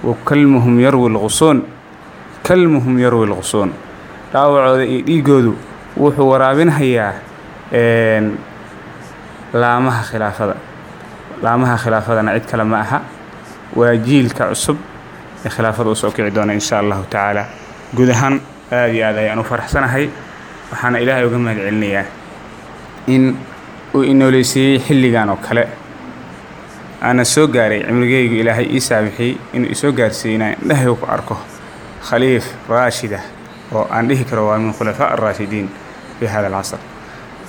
wa kalmuhum yarwi lqusuun kalmuhum yarwi lqusuun dhaawacooda iyo dhiigoodu wuxuu waraabinhayaa laamaha khilaafada laamaha khilaafadana cid kale ma aha waa jiilka cusub ee khilaafada u soo kici doona insha allahu tacaala guud ahaan aada iyo aad ayaan u faraxsanahay waxaana ilaahay uga mahad celinayaa in uu inoolaysiiyey xilligan oo kale aana soo gaaray cimrigeygu ilaahay ii saabixiyey inuu isoo gaarsiiyey inaan indhahay ku arko. Khaliif raashida oo aan dhihi karo waa min khulafaa araashidiin fi hada alcasr.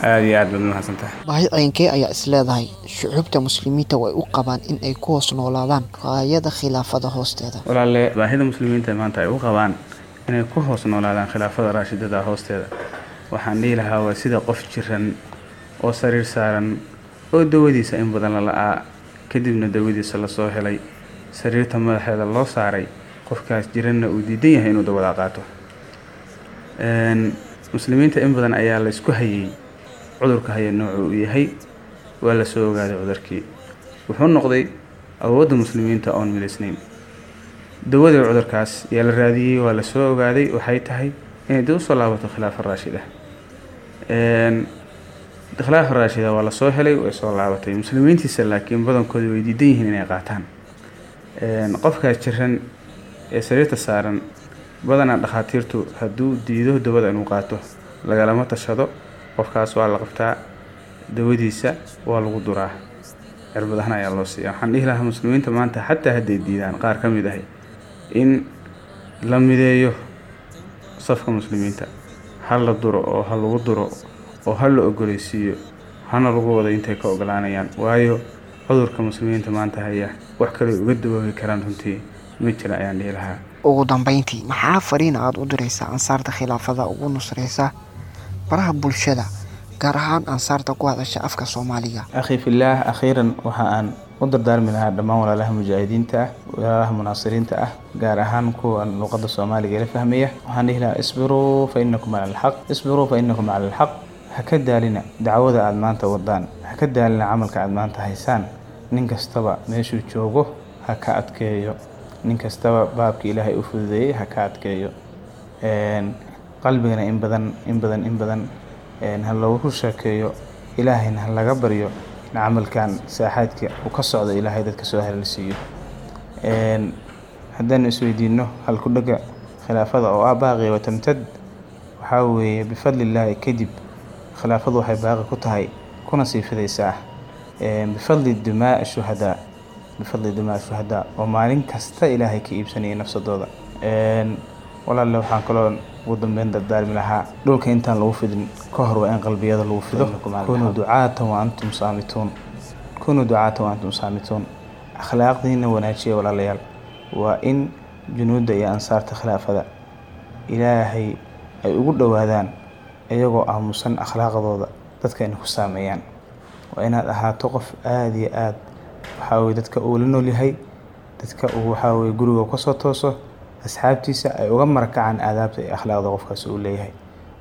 Aada iyo aad baad mahadsan tahay baahi ceynkee ayaa is leedahay shucuubta muslimiinta way u qabaan in ay ku hoos noolaadaan raayada khilaafada hoosteeda. Walaalle baahida muslimiinta maanta ay u qabaan inay ku hoos noolaadaan khilaafada raashidada hoosteeda. Waxaan dhihi lahaa waa sida qof jiran oo sariir saaran oo dawadiisa in badan la la-aa kadibna dawadiisa la soo helay. Sariirta madaxeeda loo saaray. Qofkaas jiranna uu diidan yahay inuu dawadaa qaato. Muslimiinta in badan ayaa la isku hayay. Cudurka haya noocu uu yahay. Waa la soo ogaaday cudurkii. Wuxuu noqday awoodda muslimiinta oon milaysnayn dawadii cudurkaas yaa la raadiyey waa la soo ogaaday. Waxay tahay inay dib u soo laabato khilaafa raashida khilaafa raashida waa la soo helay way soo laabatay. Muslimiintiisa laakiin badankooda way diidan yihiin inay qaataan. Qofkaas jiran ee sariirta saaran badanaa dhakhaatiirtu hadduu diido dawada inuu qaato lagalama tashado. Qofkaas waa la qabtaa dawadiisa waa lagu duraa. Cirbadahan ayaa loo siiya waxaan dhihi lahaa muslimiinta maanta xataa hadday diidaan qaar ka mid ahi in la mideeyo safka muslimiinta. Ha la duro oo ha lagu duro oo ha la ogoleysiiyo hana lagu wado intay ka ogolaanayaan. Waayo cudurka muslimiinta maanta haya wax kale uga dawoobi karaan runtii. Ma jira ayaan dhihi lahaa. Ugu dambeyntii maxaa fariina aada u diraysaa ansaarta khilaafada ugu nusraysa? Baraha bulshada gaar ahaan ansaarta ku hadasha afka soomaaliga. Akhi fillaah akhiiran waxa aan u dardaarmi lahaa dhammaan walaalaha mujaahidiinta ah walaalaha munaasiriinta ah gaar ahaan kuwa luqadda soomaaliga la fahmaya. Waxaan dhihi lahaa isbiruu fa inakum cala alxaq isbiruu fa inakum cala alxaq ha ka daalina dacwada aada maanta wadaan. Ha ka daalina camalka aada maanta haysaan. Nin kastaba meeshuu joogo ha ka adkeeyo. Nin kastaba baabka ilaahay u fududeeyey ha ka adkeeyo. Qalbigana in badan in badan in badan. Ha loogu sheekeeyo ilaahayna ha laga baryo in camalkan saaxaadka uu ka socdo ilaahay dadka soo halalsiiyo haddaanu isweydiino halkudhaga khilaafada oo ah baaqi watamtad waxaa weeye bifadli kadib khilaafadu waxay baaqi ku tahay kuna sii fidaysaa bifadli dimaa shuhadaa bifadli dimaa shuhadaa oo maalin kasta ilaahay ka iibsanayay nafsadooda. Walaalle waxaan kaloo ugu dambeyn dardaarmi lahaa dhulka intaan lagu fidin ka hor waa in qalbiyada lagu fido. Kunuu ducaatan wa antum saamituun. Kunuu ducaatan wa antum saamituun. Akhlaaqdiina wanaajiya walaalayaal waa in junuudda iyo ansaarta khilaafada ilaahay ay ugu dhowaadaan iyagoo aamusan akhlaaqdooda dadka inay ku saameeyaan waa inaad ahaato qof aada iyo aad waxaa weye dadka uu la nool yahay dadka uu waxaa weye guriga ka soo tooso asxaabtiisa ay uga marakacaan aadaabta iyo akhlaaqda qofkaas uu leeyahay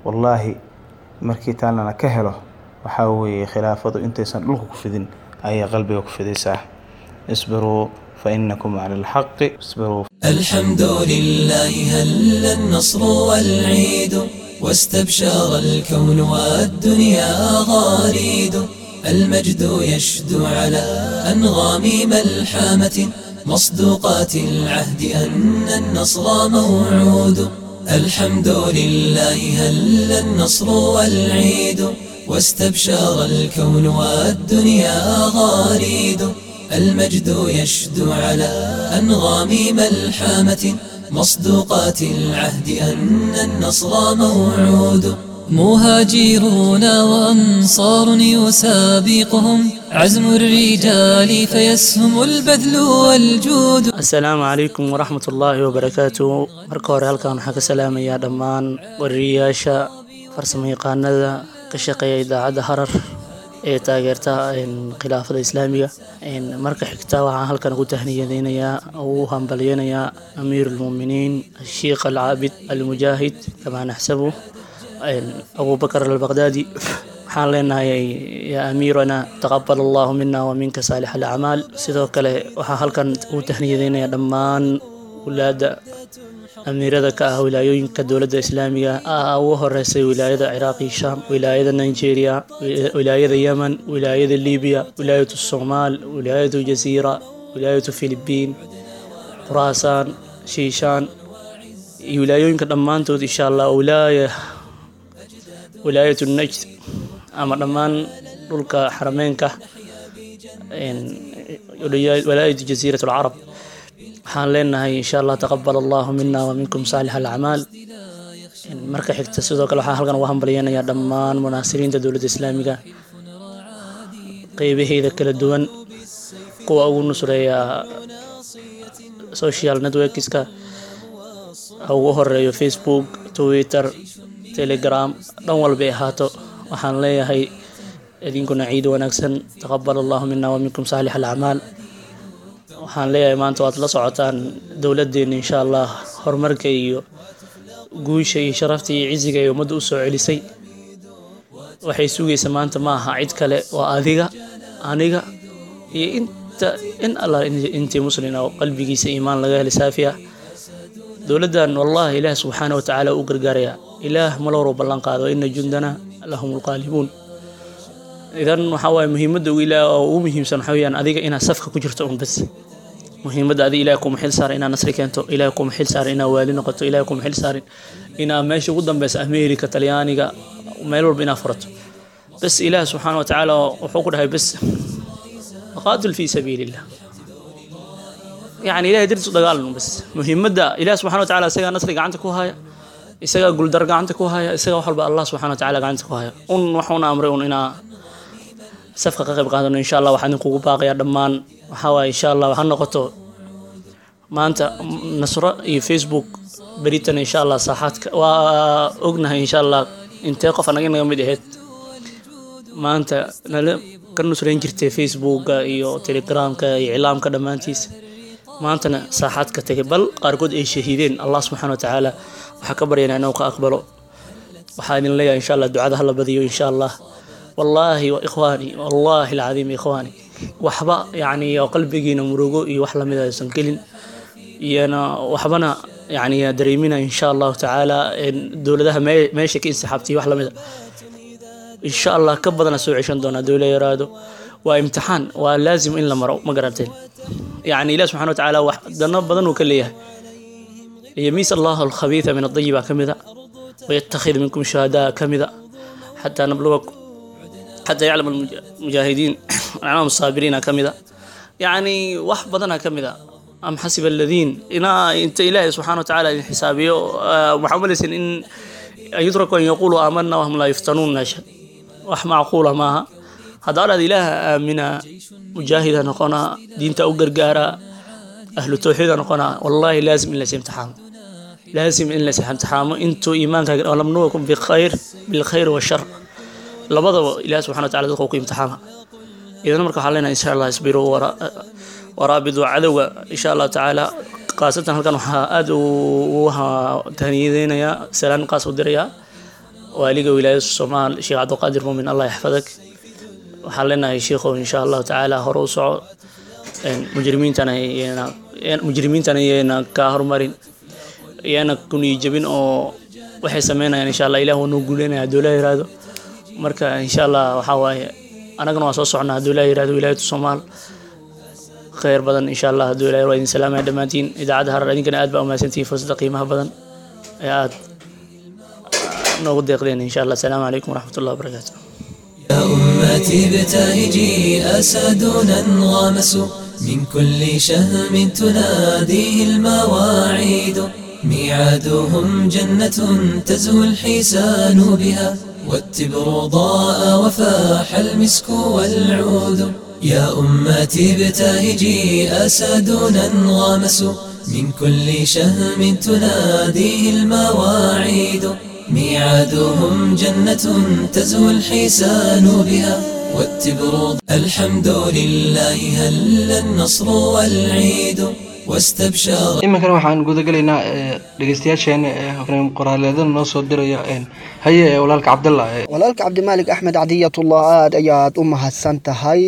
wallaahi markii taalnana ka helo waxaa weeye khilaafadu intaysan dhulka ku fidin ayay qalbiga ku fidaysaa isbiruu fa inakum cala alxaqi isbiruu الحمد لله هل النصر والعيد واستبشر الكون والدنيا غاريد المجد يشدو على أنغام ملحمة. مصدوقات العهد أن النصر موعود. الحمد لله هل النصر والعيد. واستبشر الكون والدنيا غاريد المجد يشدو على أنغام ملحمة. مصدوقات العهد أن النصر موعود. مهاجرون وأنصار يسابقهم. عزم الرجال فيسهم البذل والجود. السلام عليكم ورحمة الله وبركاته. مركو ريال كان حق سلام يا دمان. والرياشة فرسمي قانا كشقي إذا عد هرر. Ee taageerta khilaafada islaamiga. Marka xigta waxaan halkan ugu tahniyadeynayaa oo u hambalyeynayaa amiir almuuminiin asheikh alcaabid almujaahid kamaa naxsabu abubakar albaqdaadi waxaan leenahay yaa amiirana taqabal allahu mina wa minka saalix alacmaal sidoo kale waxaa halkan ugu tahniyadeynayaa dhammaan wulaada amiirada ka ah wilaayooyinka dowladda islaamiga ugu horeysay wilaayada ciraaq iyo shaam wilaayada nigeria wilaayada yemen wilaayada libiya wilaayatu somaal wilaayatu jasiira wilaayatu filibiin khuraasaan shiishaan. Iyo wilaayooyinka dhammaantood insha allah wilaaya wilaayatu najd ama dhammaan dhulka xarameenka wilaayatu jasiirat alcarab waxaan leenahay insha allah taqabal allahu mina wa minkum saalix alacmaal marka xigta sidoo kale waxaan halkan uga hambalyeynayaa dhammaan munaasiriinta dowladda islaamiga qeybaheeda kala duwan kuwa ugu nusreeya social networkska ugu horeeyo facebook twitter telegram dhan walbay ahaato. Waxaan leeyahay idinkuna ciid wanaagsan. Taqabal allahu mina wa minkum saalix alacmaal waxaan leeyahay maanta waad la socotaan dowladdeena insha allah horumarka iyo guusha iyo sharafta iyo ciziga ay ummadda u soo celisay. Waxay sugaysa maanta ma aha cid kale waa adiga aniga iyo inta in allah intii muslin oo qalbigiisa iimaan laga helay saafiya. Dowladdan wallahi ilaah subxaana wa tacaala u gargaaraya ilaah malowro ballan qaado ina jundana lahum lqaalibuun idan waxaa waaye muhiimadda ugu oo ugu muhiimsan waxaa weyaan adiga inaad safka ku jirto un bas muhiimadda adiga ilahay kuma xil saaran inaad nasri keento ilahay kuma xil saaran inaad waali noqoto ilahay kuma xil saaran inaad meesha ugu dambeysa ameerika talyaaniga meel walba inaad furato. Bas ilaah subxaana watacaala wuxuu ku dhahay bas qatil fii sabiilillah. Yani ilahay dartiisu dagaalno bas. Muhiimadda ilaah subxana watacaala isagaa nasri gacanta ku haya isagaa guldar gacanta ku haya isagaa wax walba allah subxana watacaala gacanta ku haya. Un waxuuna amray un inaa safka ka qayb qaadano insha allah waxaan idinkugu baaqayaa dhammaan waxaa waaye insha allah ha noqoto. Maanta nasro iyo facebook beritan insha allah saaxaadka waa ognahay insha allah intee qof anaga naga mid ahayd. Maanta nala ka nusrayn jirtay facebooka iyo telegramka iyo iclaamka dhammaantiisa maantana saaxaadka tegay bal qaarkood ay shahiideen allah subxaana wa tacaala waxaa ka baryanaa inuu ka aqbalo. Waxaa idin leeyahay insha allah ducada hala badiyo insha allah wallaahi wa ikhwaani wallaahi alcadiim ikhwaani waxba yacni qalbigiina murugo iyo wax la mid ah aysan gelin. Iyona waxbana yacni dareemina insha allahu tacaala dowladaha meesha ka insaxaabtiyo wax lamida ah. insha allah ka badana soo ceshan doonaa dowla yaraado. Waa imtixaan waa laazim in la maro ma garanteen. Yacni ilah subxana wa tacaala wax dano badan uu ka leeyahay. Yamiis allahu alkhabiida min adayiba ka mida minkum shuhadaa ka xataa nabluwakum xataa yaclam almujaahidiin alaclaam asaabiriina ka mid wax badana ka am xasiba aladiin inaa inta ilaahay subxana wa tacaala xisaabiyo waxaa umalaysin in yudraku an yaquuluu aamana wahum laa yuftanuun meesha wax macquula maaha haddaa ilaaha aamina mujaahida noqona diinta u gargaara ahlu tawxiida noqona wallaahi laazim in lasimtixaamo laazim in lasimtixaamo intuu iimaankaaga dhamnuwakum bikhayr bilkhayr washar labadaba ilaah subxana wa tacala dadka ku imtixaama idan marka waxaa leenahay insha allah isbiru waraabidu cadowga insha allahu tacaala khaasatan halkan waxaa aada u tahniyadeynayaa salaan qaas u dirayaa. Waaliga wilaayada soomaal sheekh cabdiqaadir muumin allah yaxfadak. Waxaan leenahay sheikhow insha allahu tacaala hore u soco. Mujrimiintana mujrimiintana iyana kaa horumarin. Iyana kuniyi jabin oo waxay sameynayaan insha allah ilah waa noo guuleynaya hadduu ilaah yiraahdo marka insha allah waxaa waaye anagana waa soo socnaa hadduu ilaah yiraahdo wilaayatu soomaal khayr badan insha allah hadduu ilaah waa idin salaamaya dhammaantiin idaacadda harar idinkana aad baa umahadsantihiin fursada qiimaha badan ee aad noogu deeqdeen insha allah asalaamu calaykum waraxmat ullahi wabarakaatu يا أمتي ابتهجي أسدنا انغمسوا من كل شهم تناديه المواعيد ميعادهم جنة تزهو الحسان بها والتبر ضاء وفاح المسك والعود. يا أمتي ابتهجي أسدنا انغمسوا من كل شهم تناديه المواعيد. ميعادهم جنة تزهو الحيسان بها. والتبر الحمد لله هل النصر والعيد. Iminkana waxaan gudagelaynaa ee, dhegeystayaasheena ee qoraaleedana noo soo diraya een, haye ee walaalka cabdalla walaalka cabdimaalig axmed cadiyatullah aad ayaad u mahadsan tahay.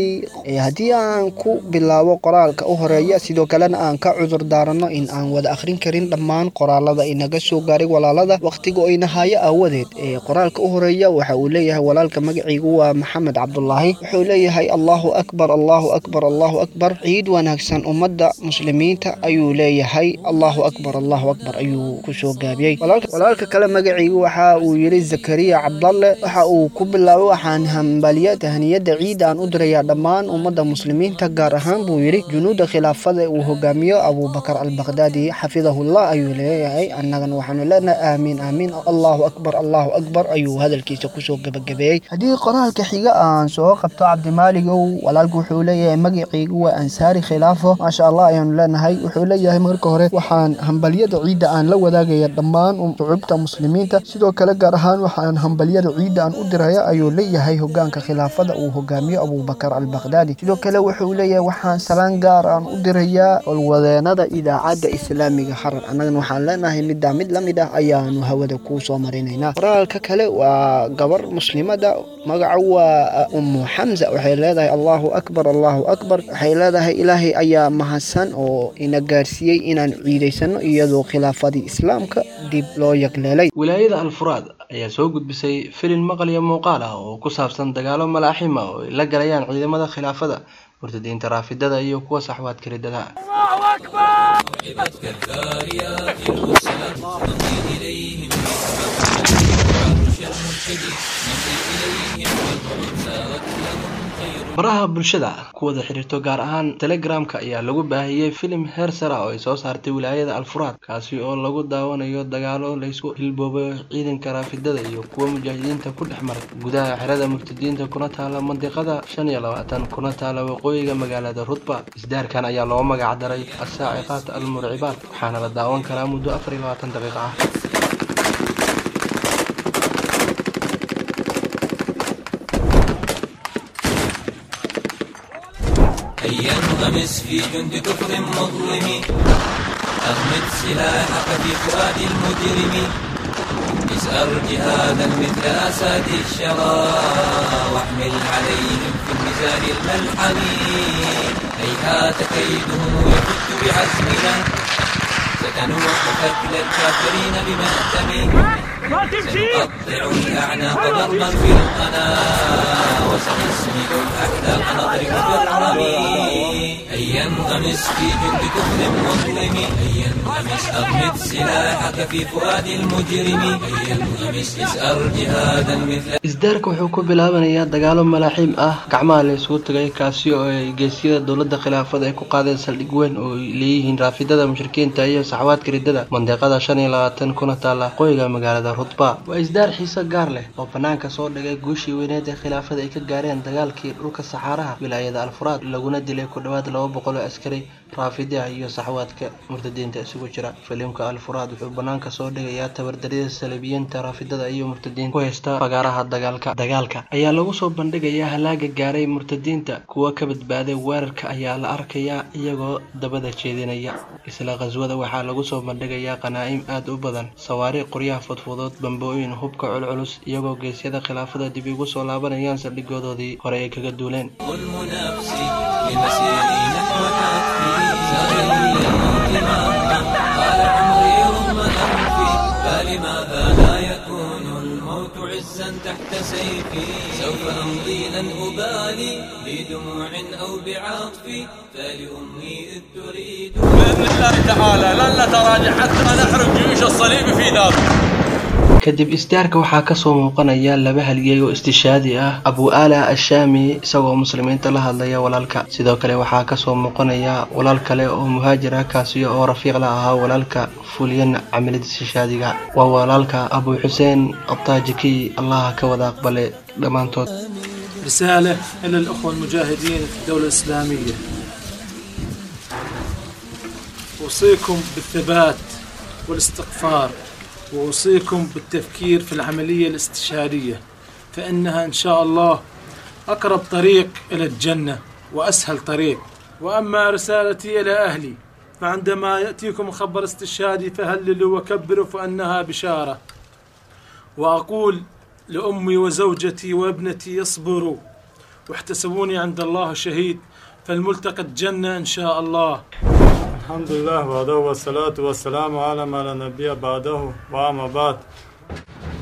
Haddii aan ku bilaabo qoraalka u horreeya sidoo kalena aan ka cudur daarano in aan wada akhrin karin dhammaan qoraalada inaga soo gaaray walaalada wakhtiga oo inahayo aawadeed. Ee, qoraalka u horreeya waxa uu leeyahay walaalka magaciigu waa maxamed cabdulaahi wuxuu leeyahay allahu akbar allahu akbar allahu akbar. Ciid wanaagsan ummadda muslimiinta ayuu leeyahay allahu akbar allahu akbar ayuu ku soo gaabiyey. Walaalka kale magaciigu waxa uu yidhi zakariya cabdalle waxa uu ku bilaabay waxaan hambaliya tahniyada ciid u dirayaa dhammaan ummadda muslimiinta gaar ahaan buu yidhi. Junuuda khilaafada uu hogaamiyo abubakar albaqdaadi xafidahullah ayuu leeyahay. Annagana waxaanu leenahay aamiin aamiin allahu akbar allahu akbar ayuu hadalkiisa ku soo gebagabeeyey. Haddii qoraalka xiga aan soo qabto cabdimaaligow walaalku wuxuu leeyahay magaciigu waa ansaari khilaafo maasha allah ayaanu leenahay wuxuu leeyahay marka hore waxaan hambaliyada ciidda aan la wadaagaya dhammaan shucubta muslimiinta. Sidoo kale gaar ahaan waxaan hambaliyada ciidda aan u diraya ayuu leeyahay hogaanka khilaafada uu hogaamiyo abubakar albaqdaadi sidoo kale wuxuu leeyahay waxaan salaan gaar aan u dirayaa olwadeenada idaacadda islaamiga harar annagana waxaan leenahay middaa mid la mid ah ayaanu hawada kuu soo marinaynaa. Qoraalka kale waa gabar muslimada magaca waa ummu xamza. Waxay leedahay allahu akbar allahu akbar. Waxay leedahay ilaahay ayaa mahadsan oo ina gaarsiiyey inaan ciidaysano iyadoo khilaafadii islaamka dib loo yagleelay wilaayada alfuraad ayaa soo gudbisay filin maqal iyo muuqaal ah oo ku saabsan dagaalo malaaxima oo ay la galayaan ciidamada khilaafada murtadiinta raafidada iyo kuwa saxwaadka riddada baraha bulshada kuwada xiriirto gaar ahaan telegramka ayaa lagu baahiyey filim heer sare oo ay soo saartay wilaayada alfuraad kaasi oo lagu daawanayo dagaalo laysku hilboobayo ciidanka raafidada iyo kuwa mujaahidiinta ku dhex maray gudaha xerada murtadiinta kuna taala mandiqada shan iyo labaatan kuna taala waqooyiga magaalada rudba isdaarkan ayaa loo magac daray asaaciqaat almurcibaad waxaana la daawan karaa muddo afar iyo labaatan daqiiqo ah هيا انغمس في جند كفر مظلم. أغمد سلاحك في فؤاد المجرم. اسأر جهادا مثل أساد الشرى. واحمل عليهم في الميزان الملحم. هيهات كيدهم يفت بعزمنا. سكنوح فتل الكافرين بمأتم. سنقطع الأعناق ضربا في القنا وسنسمد الأحداق نضرب بالرمي هيا انغمس في جند كفر مظلم هيا انغمس أغمد سلاحك في فؤاد المجرم هيا انغمس اسأر جهادا مثل isdaarka wuxuu ku bilaabanayaa dagaalo malaaxiim ah gacmaha la isugu tagay kaasi oo ay geesyada dowladda khilaafada ay ku qaadeen saldhig weyn oo ay leeyihiin raafidada mushrikiinta iyo saxwaadka riddada mandiqada shan iyo labaatan kuna taala qoyga magaalada rudba waa isdaar xiiso gaar leh oo banaanka soo dhigay guushii weyneed ee khilaafada ay ka gaareen dagaalkii dhulka saxaaraha wilaayada alfuraad laguna dilay ku dhowaad laba boqol oo askari raafidaha iyo saxwaadka murtadiinta isugu jira. Filimka alfuraad wuxuu banaanka soo dhigayaa tabardarida salabiyiinta raafidada iyo murtadiinta ku haysta fagaaraha dagaalka. Dagaalka ayaa lagu soo bandhigayaa halaaga gaaray murtadiinta kuwa ka badbaaday weerarka ayaa la arkayaa iyagoo dabada jeedinaya. Isla qaswada waxaa lagu soo bandhigayaa qanaa'im aad u badan sawaariikh qoryaha fudfudood bambooyin hubka culculus iyagoo geesyada khilaafada dib igu soo laabanayaan saldhigoodii hore ay kaga duuleen. ظلم نفسي لمسيري نحو حتفي سأل الانتمام قال عمري رغم أنفي فلماذا لا يكون الموت عزا تحت سيفي سوف أمضي لن أبالي بدموع أو بعطفي فلأمي إذ تريد بإذن الله تعالى لن نتراجع حتى نحرق جيوش الصليب في دار kadib isdaarka waxaa kasoo muuqanaya laba haliyey oo istishaadi ah abu ala ashaami isagoo muslimiinta la hadlaya walaalka sidoo kale waxaa kasoo muuqanaya walaal kale oo muhaajir ah kaasi oo rafiiq la ahaa walaalka fuliyan camilada istishaadiga waa walaalka abu xuseen ataajiki allaha ka wada aqbale dhammaantood رسالة إلى الأخوة المجاهدين في الدولة الإسلامية أوصيكم بالثبات والاستغفار وأوصيكم بالتفكير في العملية الاستشهادية فإنها إن شاء الله أقرب طريق إلى الجنة وأسهل طريق. وأما رسالتي إلى أهلي فعندما يأتيكم خبر استشهادي فهللوا وكبروا فإنها بشارة. وأقول لأمي وزوجتي وابنتي اصبروا واحتسبوني عند الله شهيد فالملتقى الجنة إن شاء الله. الحمد لله بعده والصلاة والسلام على ما لا نبي بعده وأما بعد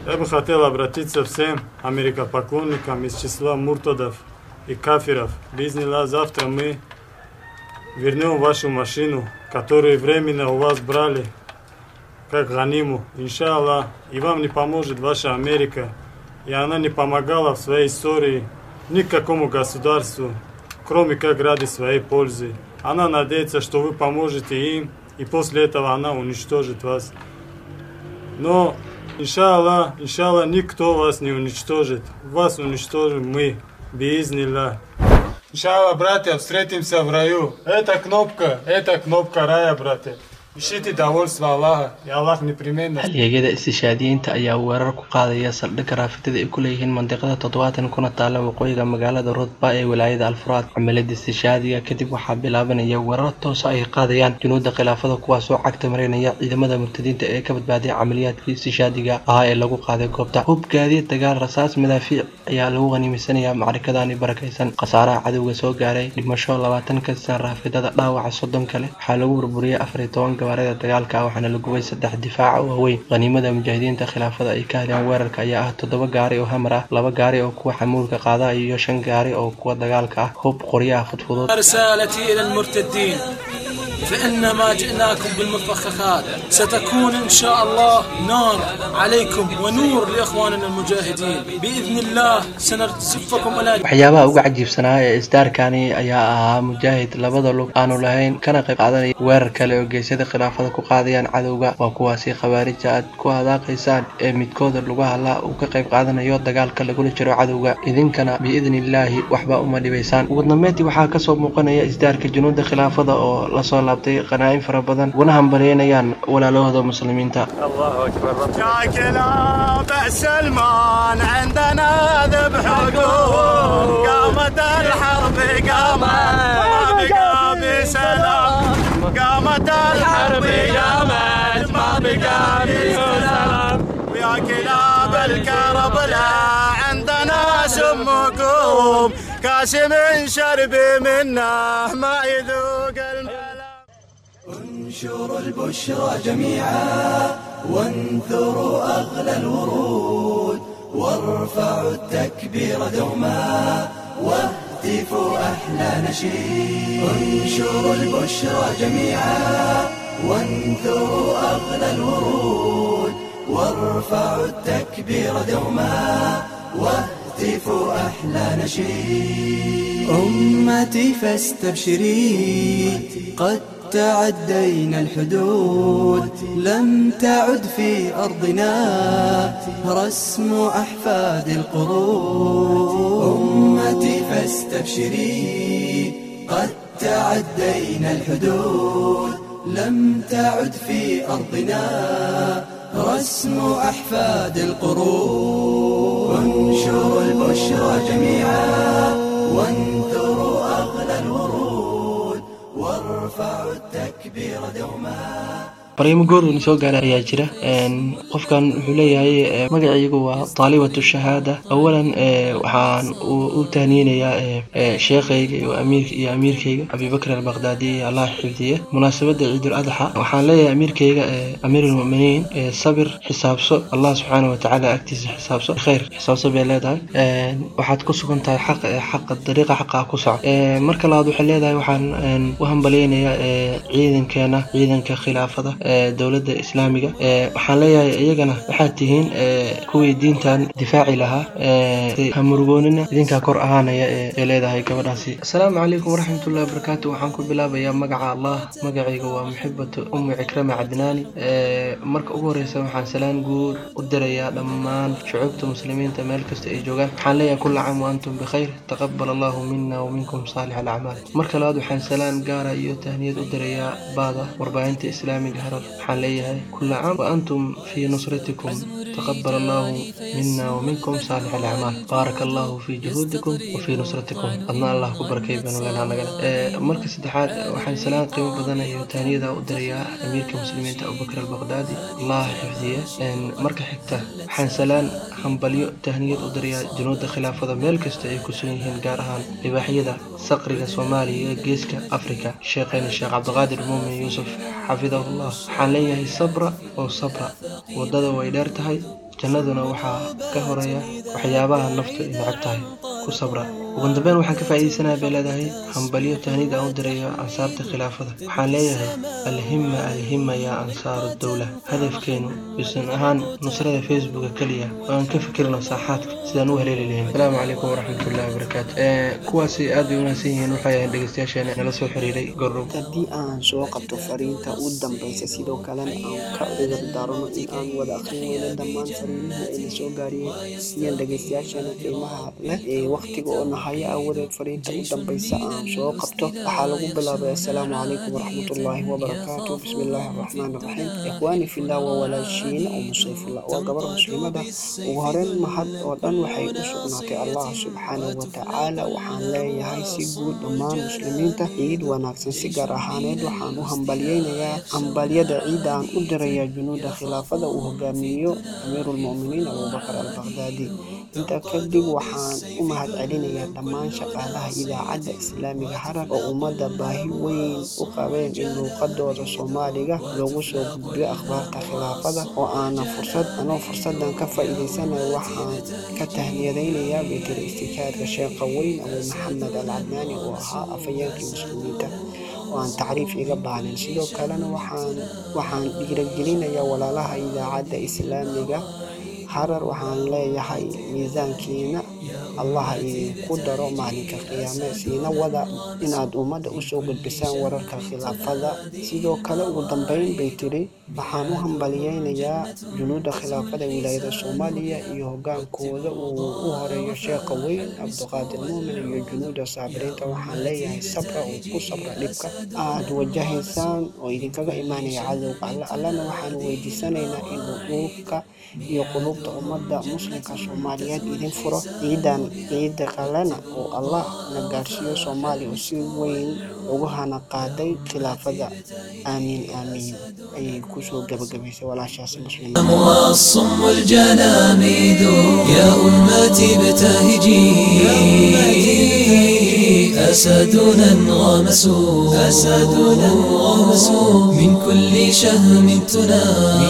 Я бы хотел обратиться всем америкопоклонникам из числа муртадов и кафиров. Бизнилlah, завтра мы вернем вашу машину, которую временно у вас брали, как ганиму. Иншаллах, и вам не поможет ваша Америка. И она не помогала в своей истории никакому государству, кроме как ради своей пользы. Она надеется, что вы поможете им, и после этого она уничтожит вас. Но, иншаллах, иншаллах, никто вас не уничтожит. Вас уничтожим мы, биизнилlah. Иншаллах, братья, встретимся в раю. Это кнопка, это кнопка рая, братья. bishiti istishaadiyiinta ayaa weerar ku qaadaya saldhigga raafitada ay ku leeyihiin mandiqada toddobaatan kuna taalla waqooyiga magaalada rudba ee wilaayada alfuraad cumilada istishaadiga kadib waxaa bilaabanaya weerar toosa ah ay qaadayaan junuudda khilaafada kuwaasoo cagta maraynaya ciidamada murtadiinta ee ka badbaaday camaliyaadkii istishaadiga ahaa ee lagu qaaday goobta. Hub gaadiid dagaal rasaas madaafiic ayaa lagu qaniimisanaya macrikadani barakaysan. Khasaaraha cadowga soo gaaray dhimasho labaatan ka san raafidada dhaawaca soddon kale. Waxaa lagu burburiyay afariy tobanka gawaarida dagaalka waxaana la gubay saddex difaaca u waaweyn. Qaniimada mujaahidiinta khilaafada ay ka hadleen weerarka ayaa ah toddoba gaari oo hamar ah laba gaari oo kuwa xamuulka qaada iyo shan gaari oo kuwa dagaalka ah. Hub qoryaha fudfudood فإنما جئناكم بالمفخخات ستكون إن شاء الله نار عليكم ونور لإخواننا المجاهدين بإذن الله سنصفكم إلى waxyaabaha uga cajiibsanaa ee isdaarkani ayaa ahaa mujaahid labada lug aanu lahayn kana qayb qaadanaya weerar kale oo geesyada khilaafada ku qaadayaan cadowga waa kuwaasi khawaarija aad ku hadaaqaysaan ee midkooda lugaha la uu ka qayb qaadanayo dagaalka lagula jiro cadowga idinkana biidni illaahi waxba uma dhibaysaan ugu dambeyntii waxaa kasoo muuqanaya isdaarka junuudda khilaafada oo lasoo لابتي قنائم فربضان ونهم بلين ايان ولا لوهدو مسلمين تا الله اكبر رب جاك سلمان عندنا ذبح قوم قامت الحرب قامت ما سلام قامت الحرب قامت ما بقى سلام ويا كلاب الكرب لا عندنا سمكم قاسم شرب منا ما يذوق الماء انشروا البشرى جميعا وانثروا أغلى الورود وارفعوا التكبير دوما واهتفوا أحلى نشيد. انشروا البشرى جميعا وانثروا أغلى الورود وارفعوا التكبير دوما واهتفوا أحلى نشيد. أمتي فاستبشري قد تعدينا الحدود لم تعد في أرضنا رسم أحفاد القرود. أمتي فاستبشري قد تعدينا الحدود لم تعد في أرضنا رسم أحفاد القرود. وانشروا البشرى جميعا كبير دوما fariimo goor uuna soo gaaray ayaa jira. Qofkan wuxuu leeyahay magacaygu waa taalibatu shahaada. Awalan waxaan u tahniyinayaa sheekhayga iyo amiir iyo amiirkayga abibakr albaqdaadi allah xifdiye. Munaasabada ciidul adxa. Waxaan leeyahay amiirkayga amiirulmuminiin sabir xisaabso. Allah subxaana watacaala agtiisa xisaabso. Khayr xisaabso bay leedahay. Waxaad ku sugan tahay xaq xaqa dariiqa xaqa ku soco marka labaad waxay leedahay waxaan u hambalyeynayaa ciidankeena ciidanka khilaafada dowladda islaamiga waxaan leeyahay iyagana waxaad tihiin kuwii diintan difaaci lahaa hamurugoonina idinkaa kor ahaanaya ee leedahay gabadhaasi. Asalaamu calaykum waraxmatullahi wabarakaatu waxaan ku bilaabayaa magaca allah magacayga waa muxibatu ummi cikrama cadnaani. Marka ugu horeysa waxaan salaan guud u dirayaa dhammaan shucuubta muslimiinta meel kasta ay joogaan. Waxaan leeyahay kulla caam wa antum bikhayr. Taqabal allahu mina wa saalix alacmaal marka labaad waxaan salaan gaara iyo tahniyad u dirayaa baada warbaahinta islaamiga waxaan leeyahay kula caam wa antum fii nusratikum. Taqabal allahu mina waminkum saalix alacmaal baaraka allahu fii juhuudikum wa fii nusratikum. Adna allah ku barakay baanu leenaha nagale marka saddexaad waxaan salaan qiimo badan iyo taaniyada u dirayaa amiirka muslimiinta abubakar albaqdaadi allah xifdiye. Marka xigta waxaan salaan hambalyo tahniyad u dirayaa junuudda khilaafada meel kasta ay ku sugan yihiin gaar ahaan libaaxyada saqriga soomaaliya ee geeska afrika. Sheekhayna sheekh cabdiqaadir muumin yuusuf xafidahullah waxaan leeyahay sabra oo sabra. Waddada way dheer tahay jannaduna waxaa ka horreeya waxyaabaha naftu ay necab tahay ku sabra ugu dambeyn waxaan ka faa'iidaysanaya bay leedahay hambalyo tahnid aan u dirayo ansaarta khilaafada. Waxaan leeyahay alhima alhima yaa ansaaru dowla hadafkeenu yuusan ahaan nusrada facebooka keliya oo aan ka fikirno saaxaadka sidaan u haleeli lahayn. Asalaamu calaykum waraxmatullahi wabarakaatu kuwaasi aad bay wanaagsan yihiin waxay ahayn dhegeystayaasheena nala soo xiriiray gordhow haddii aan soo qabto fariinta u dambaysa sidoo kalena aan ka cudur daarano in aan wada aqrin weyno dhammaan fariimihii ayna soo gaariyeen iyaan dhegeystayaasheena qiimaha leh ee waqtiga oo nahaya awadeed fariinta u dambaysa aan soo qabto waxaa lagu bilaabay assalaamu calaykum waraxmatullaahi wabarakaatu bismi illaahi araxmaan araxiim ikhwaani fillah waa walaashiina oo musayfullah waa gabar muslimada. ugu horeyn mahad oo dhan waxay u sugnaatay allah subxaanahu watacaala waxaan leeyahay si guud dhammaan muslimiinta ciid wanaagsan si gaar ahaaneed waxaan u hambalyeynayaa hambalyada ciidda aan u dirayaa junuuda khilaafada uu hogaamiyo amiiruulmu'miniin abubakar albaqdaadi intaa kadib waxaan u mahad celinayaa dhammaan shaqaalaha idaacadda islaamiga harar oo ummadda baahi weyn u qabeen in luuqadooda soomaaliga loogu soo gudbiyo akhbaarta khilaafada oo aanan fursad anoo fursadan ka faa'iidaysanayo waxaan ka tahniyadaynayaa beeteri istikaarka sheekha weyn abu maxamed al cadnaani oo ahaa muslimiinta. Oo aan tacriif iga baahnayn sidoo kalena waxaan waxaan dhiiragelinayaa walaalaha idaacadda islaamiga harar waxaan leeyahay miisaankiina. Allaha idinku daro maalinka qiyaame siina wada inaad ummadda u soo gudbisaan wararka khilaafada. Sidoo kale ugu dambeyn bay tiri waxaan u hambaliyeynayaa junuudda khilaafada wilaayada soomaaliya iyo hogaankooda uu u horeeyo sheekha weyn cabdiqaadir muumin iyo junuudda saabiriinta. Waxaan leeyahay sabra oo ku sabra dhibka. Aad wajahaysaan oo idinkaga imaanaya cadowga alle allana waxaan weydiisanaynaa inuu dhulka iyo qulubta ummadda muslimka soomaaliyeed idin furo ciidan ciida kalena oo allah na gaarsiiyo soomaaliya oo si weyn ugu hana qaaday khilaafada aamiin aamiin ayay kusoo gabagabaysay walaashaasi muslimada والصم الجلاميد يا أمتي ابتهجي أسدنا انغمسوا أسدنا انغمسوا من كل شهم تنادي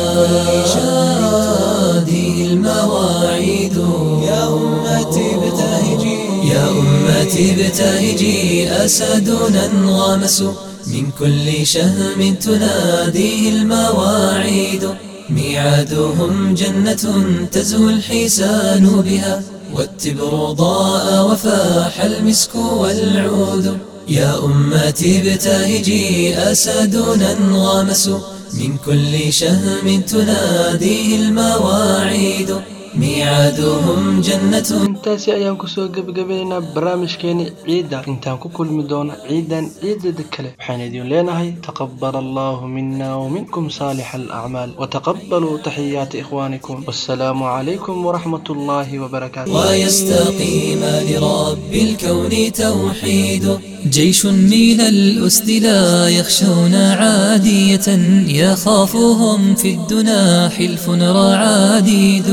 المواعيد يا أمتي ابتهجي. يا أمتي ابتهجي. أسدنا انغمسوا من كل شهم تناديه المواعيد. ميعادهم جنة تزهو الحسان بها. والتبر ضاء وفاح المسك والعود. يا أمتي ابتهجي. أسدنا انغمسوا من كل شهم تناديه المواعيد. ميعادهم جنة. انتاس يا أيام كسو قب قبينا برامج كيني عيدا. انت كل مدونة عيدا عيدا دكالي حين يدين لنا هاي تقبل الله منا ومنكم صالح الأعمال. وتقبلوا تحيات إخوانكم. والسلام عليكم ورحمة الله وبركاته. ويستقيم لرب الكون توحيد. جيش من الأسد لا يخشون عادية. يخافهم في الدنا حلف رعاديد.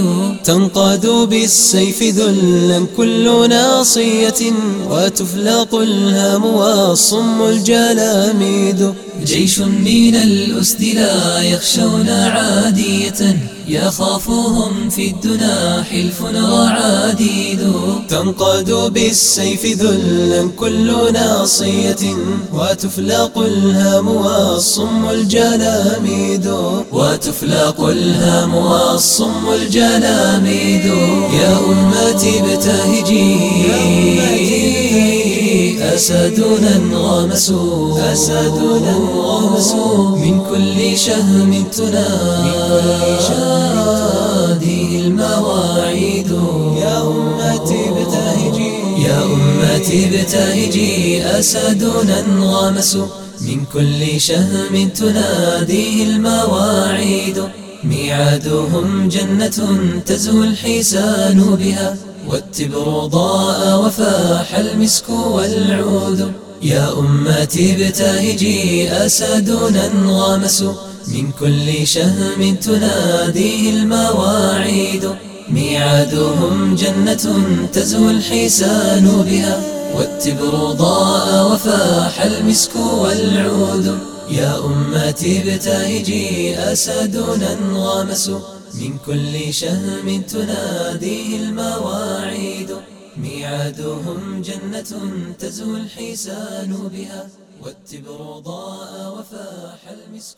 تنقاد بالسيف ذلا كل ناصية وتفلق الهام والصم الجلاميد. جيش من الأسد لا يخشون عادية. يخافهم في الدنا حلف رعاديد تنقاد بالسيف ذلا كل ناصية وتفلق الهام والصم الجلاميد. وتفلق الهام والصم الجلاميد. يا أمتي ابتهجي. أسدنا انغمسوا أسدنا انغمسوا من كل شهم تنادي. المواعيد. يا أمتي ابتهجي يا أمتي ابتهجي أسدنا انغمسوا من كل شهم تناديه المواعيد. ميعادهم جنة تزهو الحسان بها. والتبر ضاء وفاح المسك والعود. يا أمتي ابتهجي أسدنا انغمسوا من كل شهم تناديه المواعيد. ميعادهم جنة تزهو الحسان بها. والتبر ضاء وفاح المسك والعود. يا أمتي ابتهجي أسدنا انغمسوا من كل شهم تناديه المواعيد. ميعادهم جنة تزهو الحسان بها والتبر ضاء وفاح المسك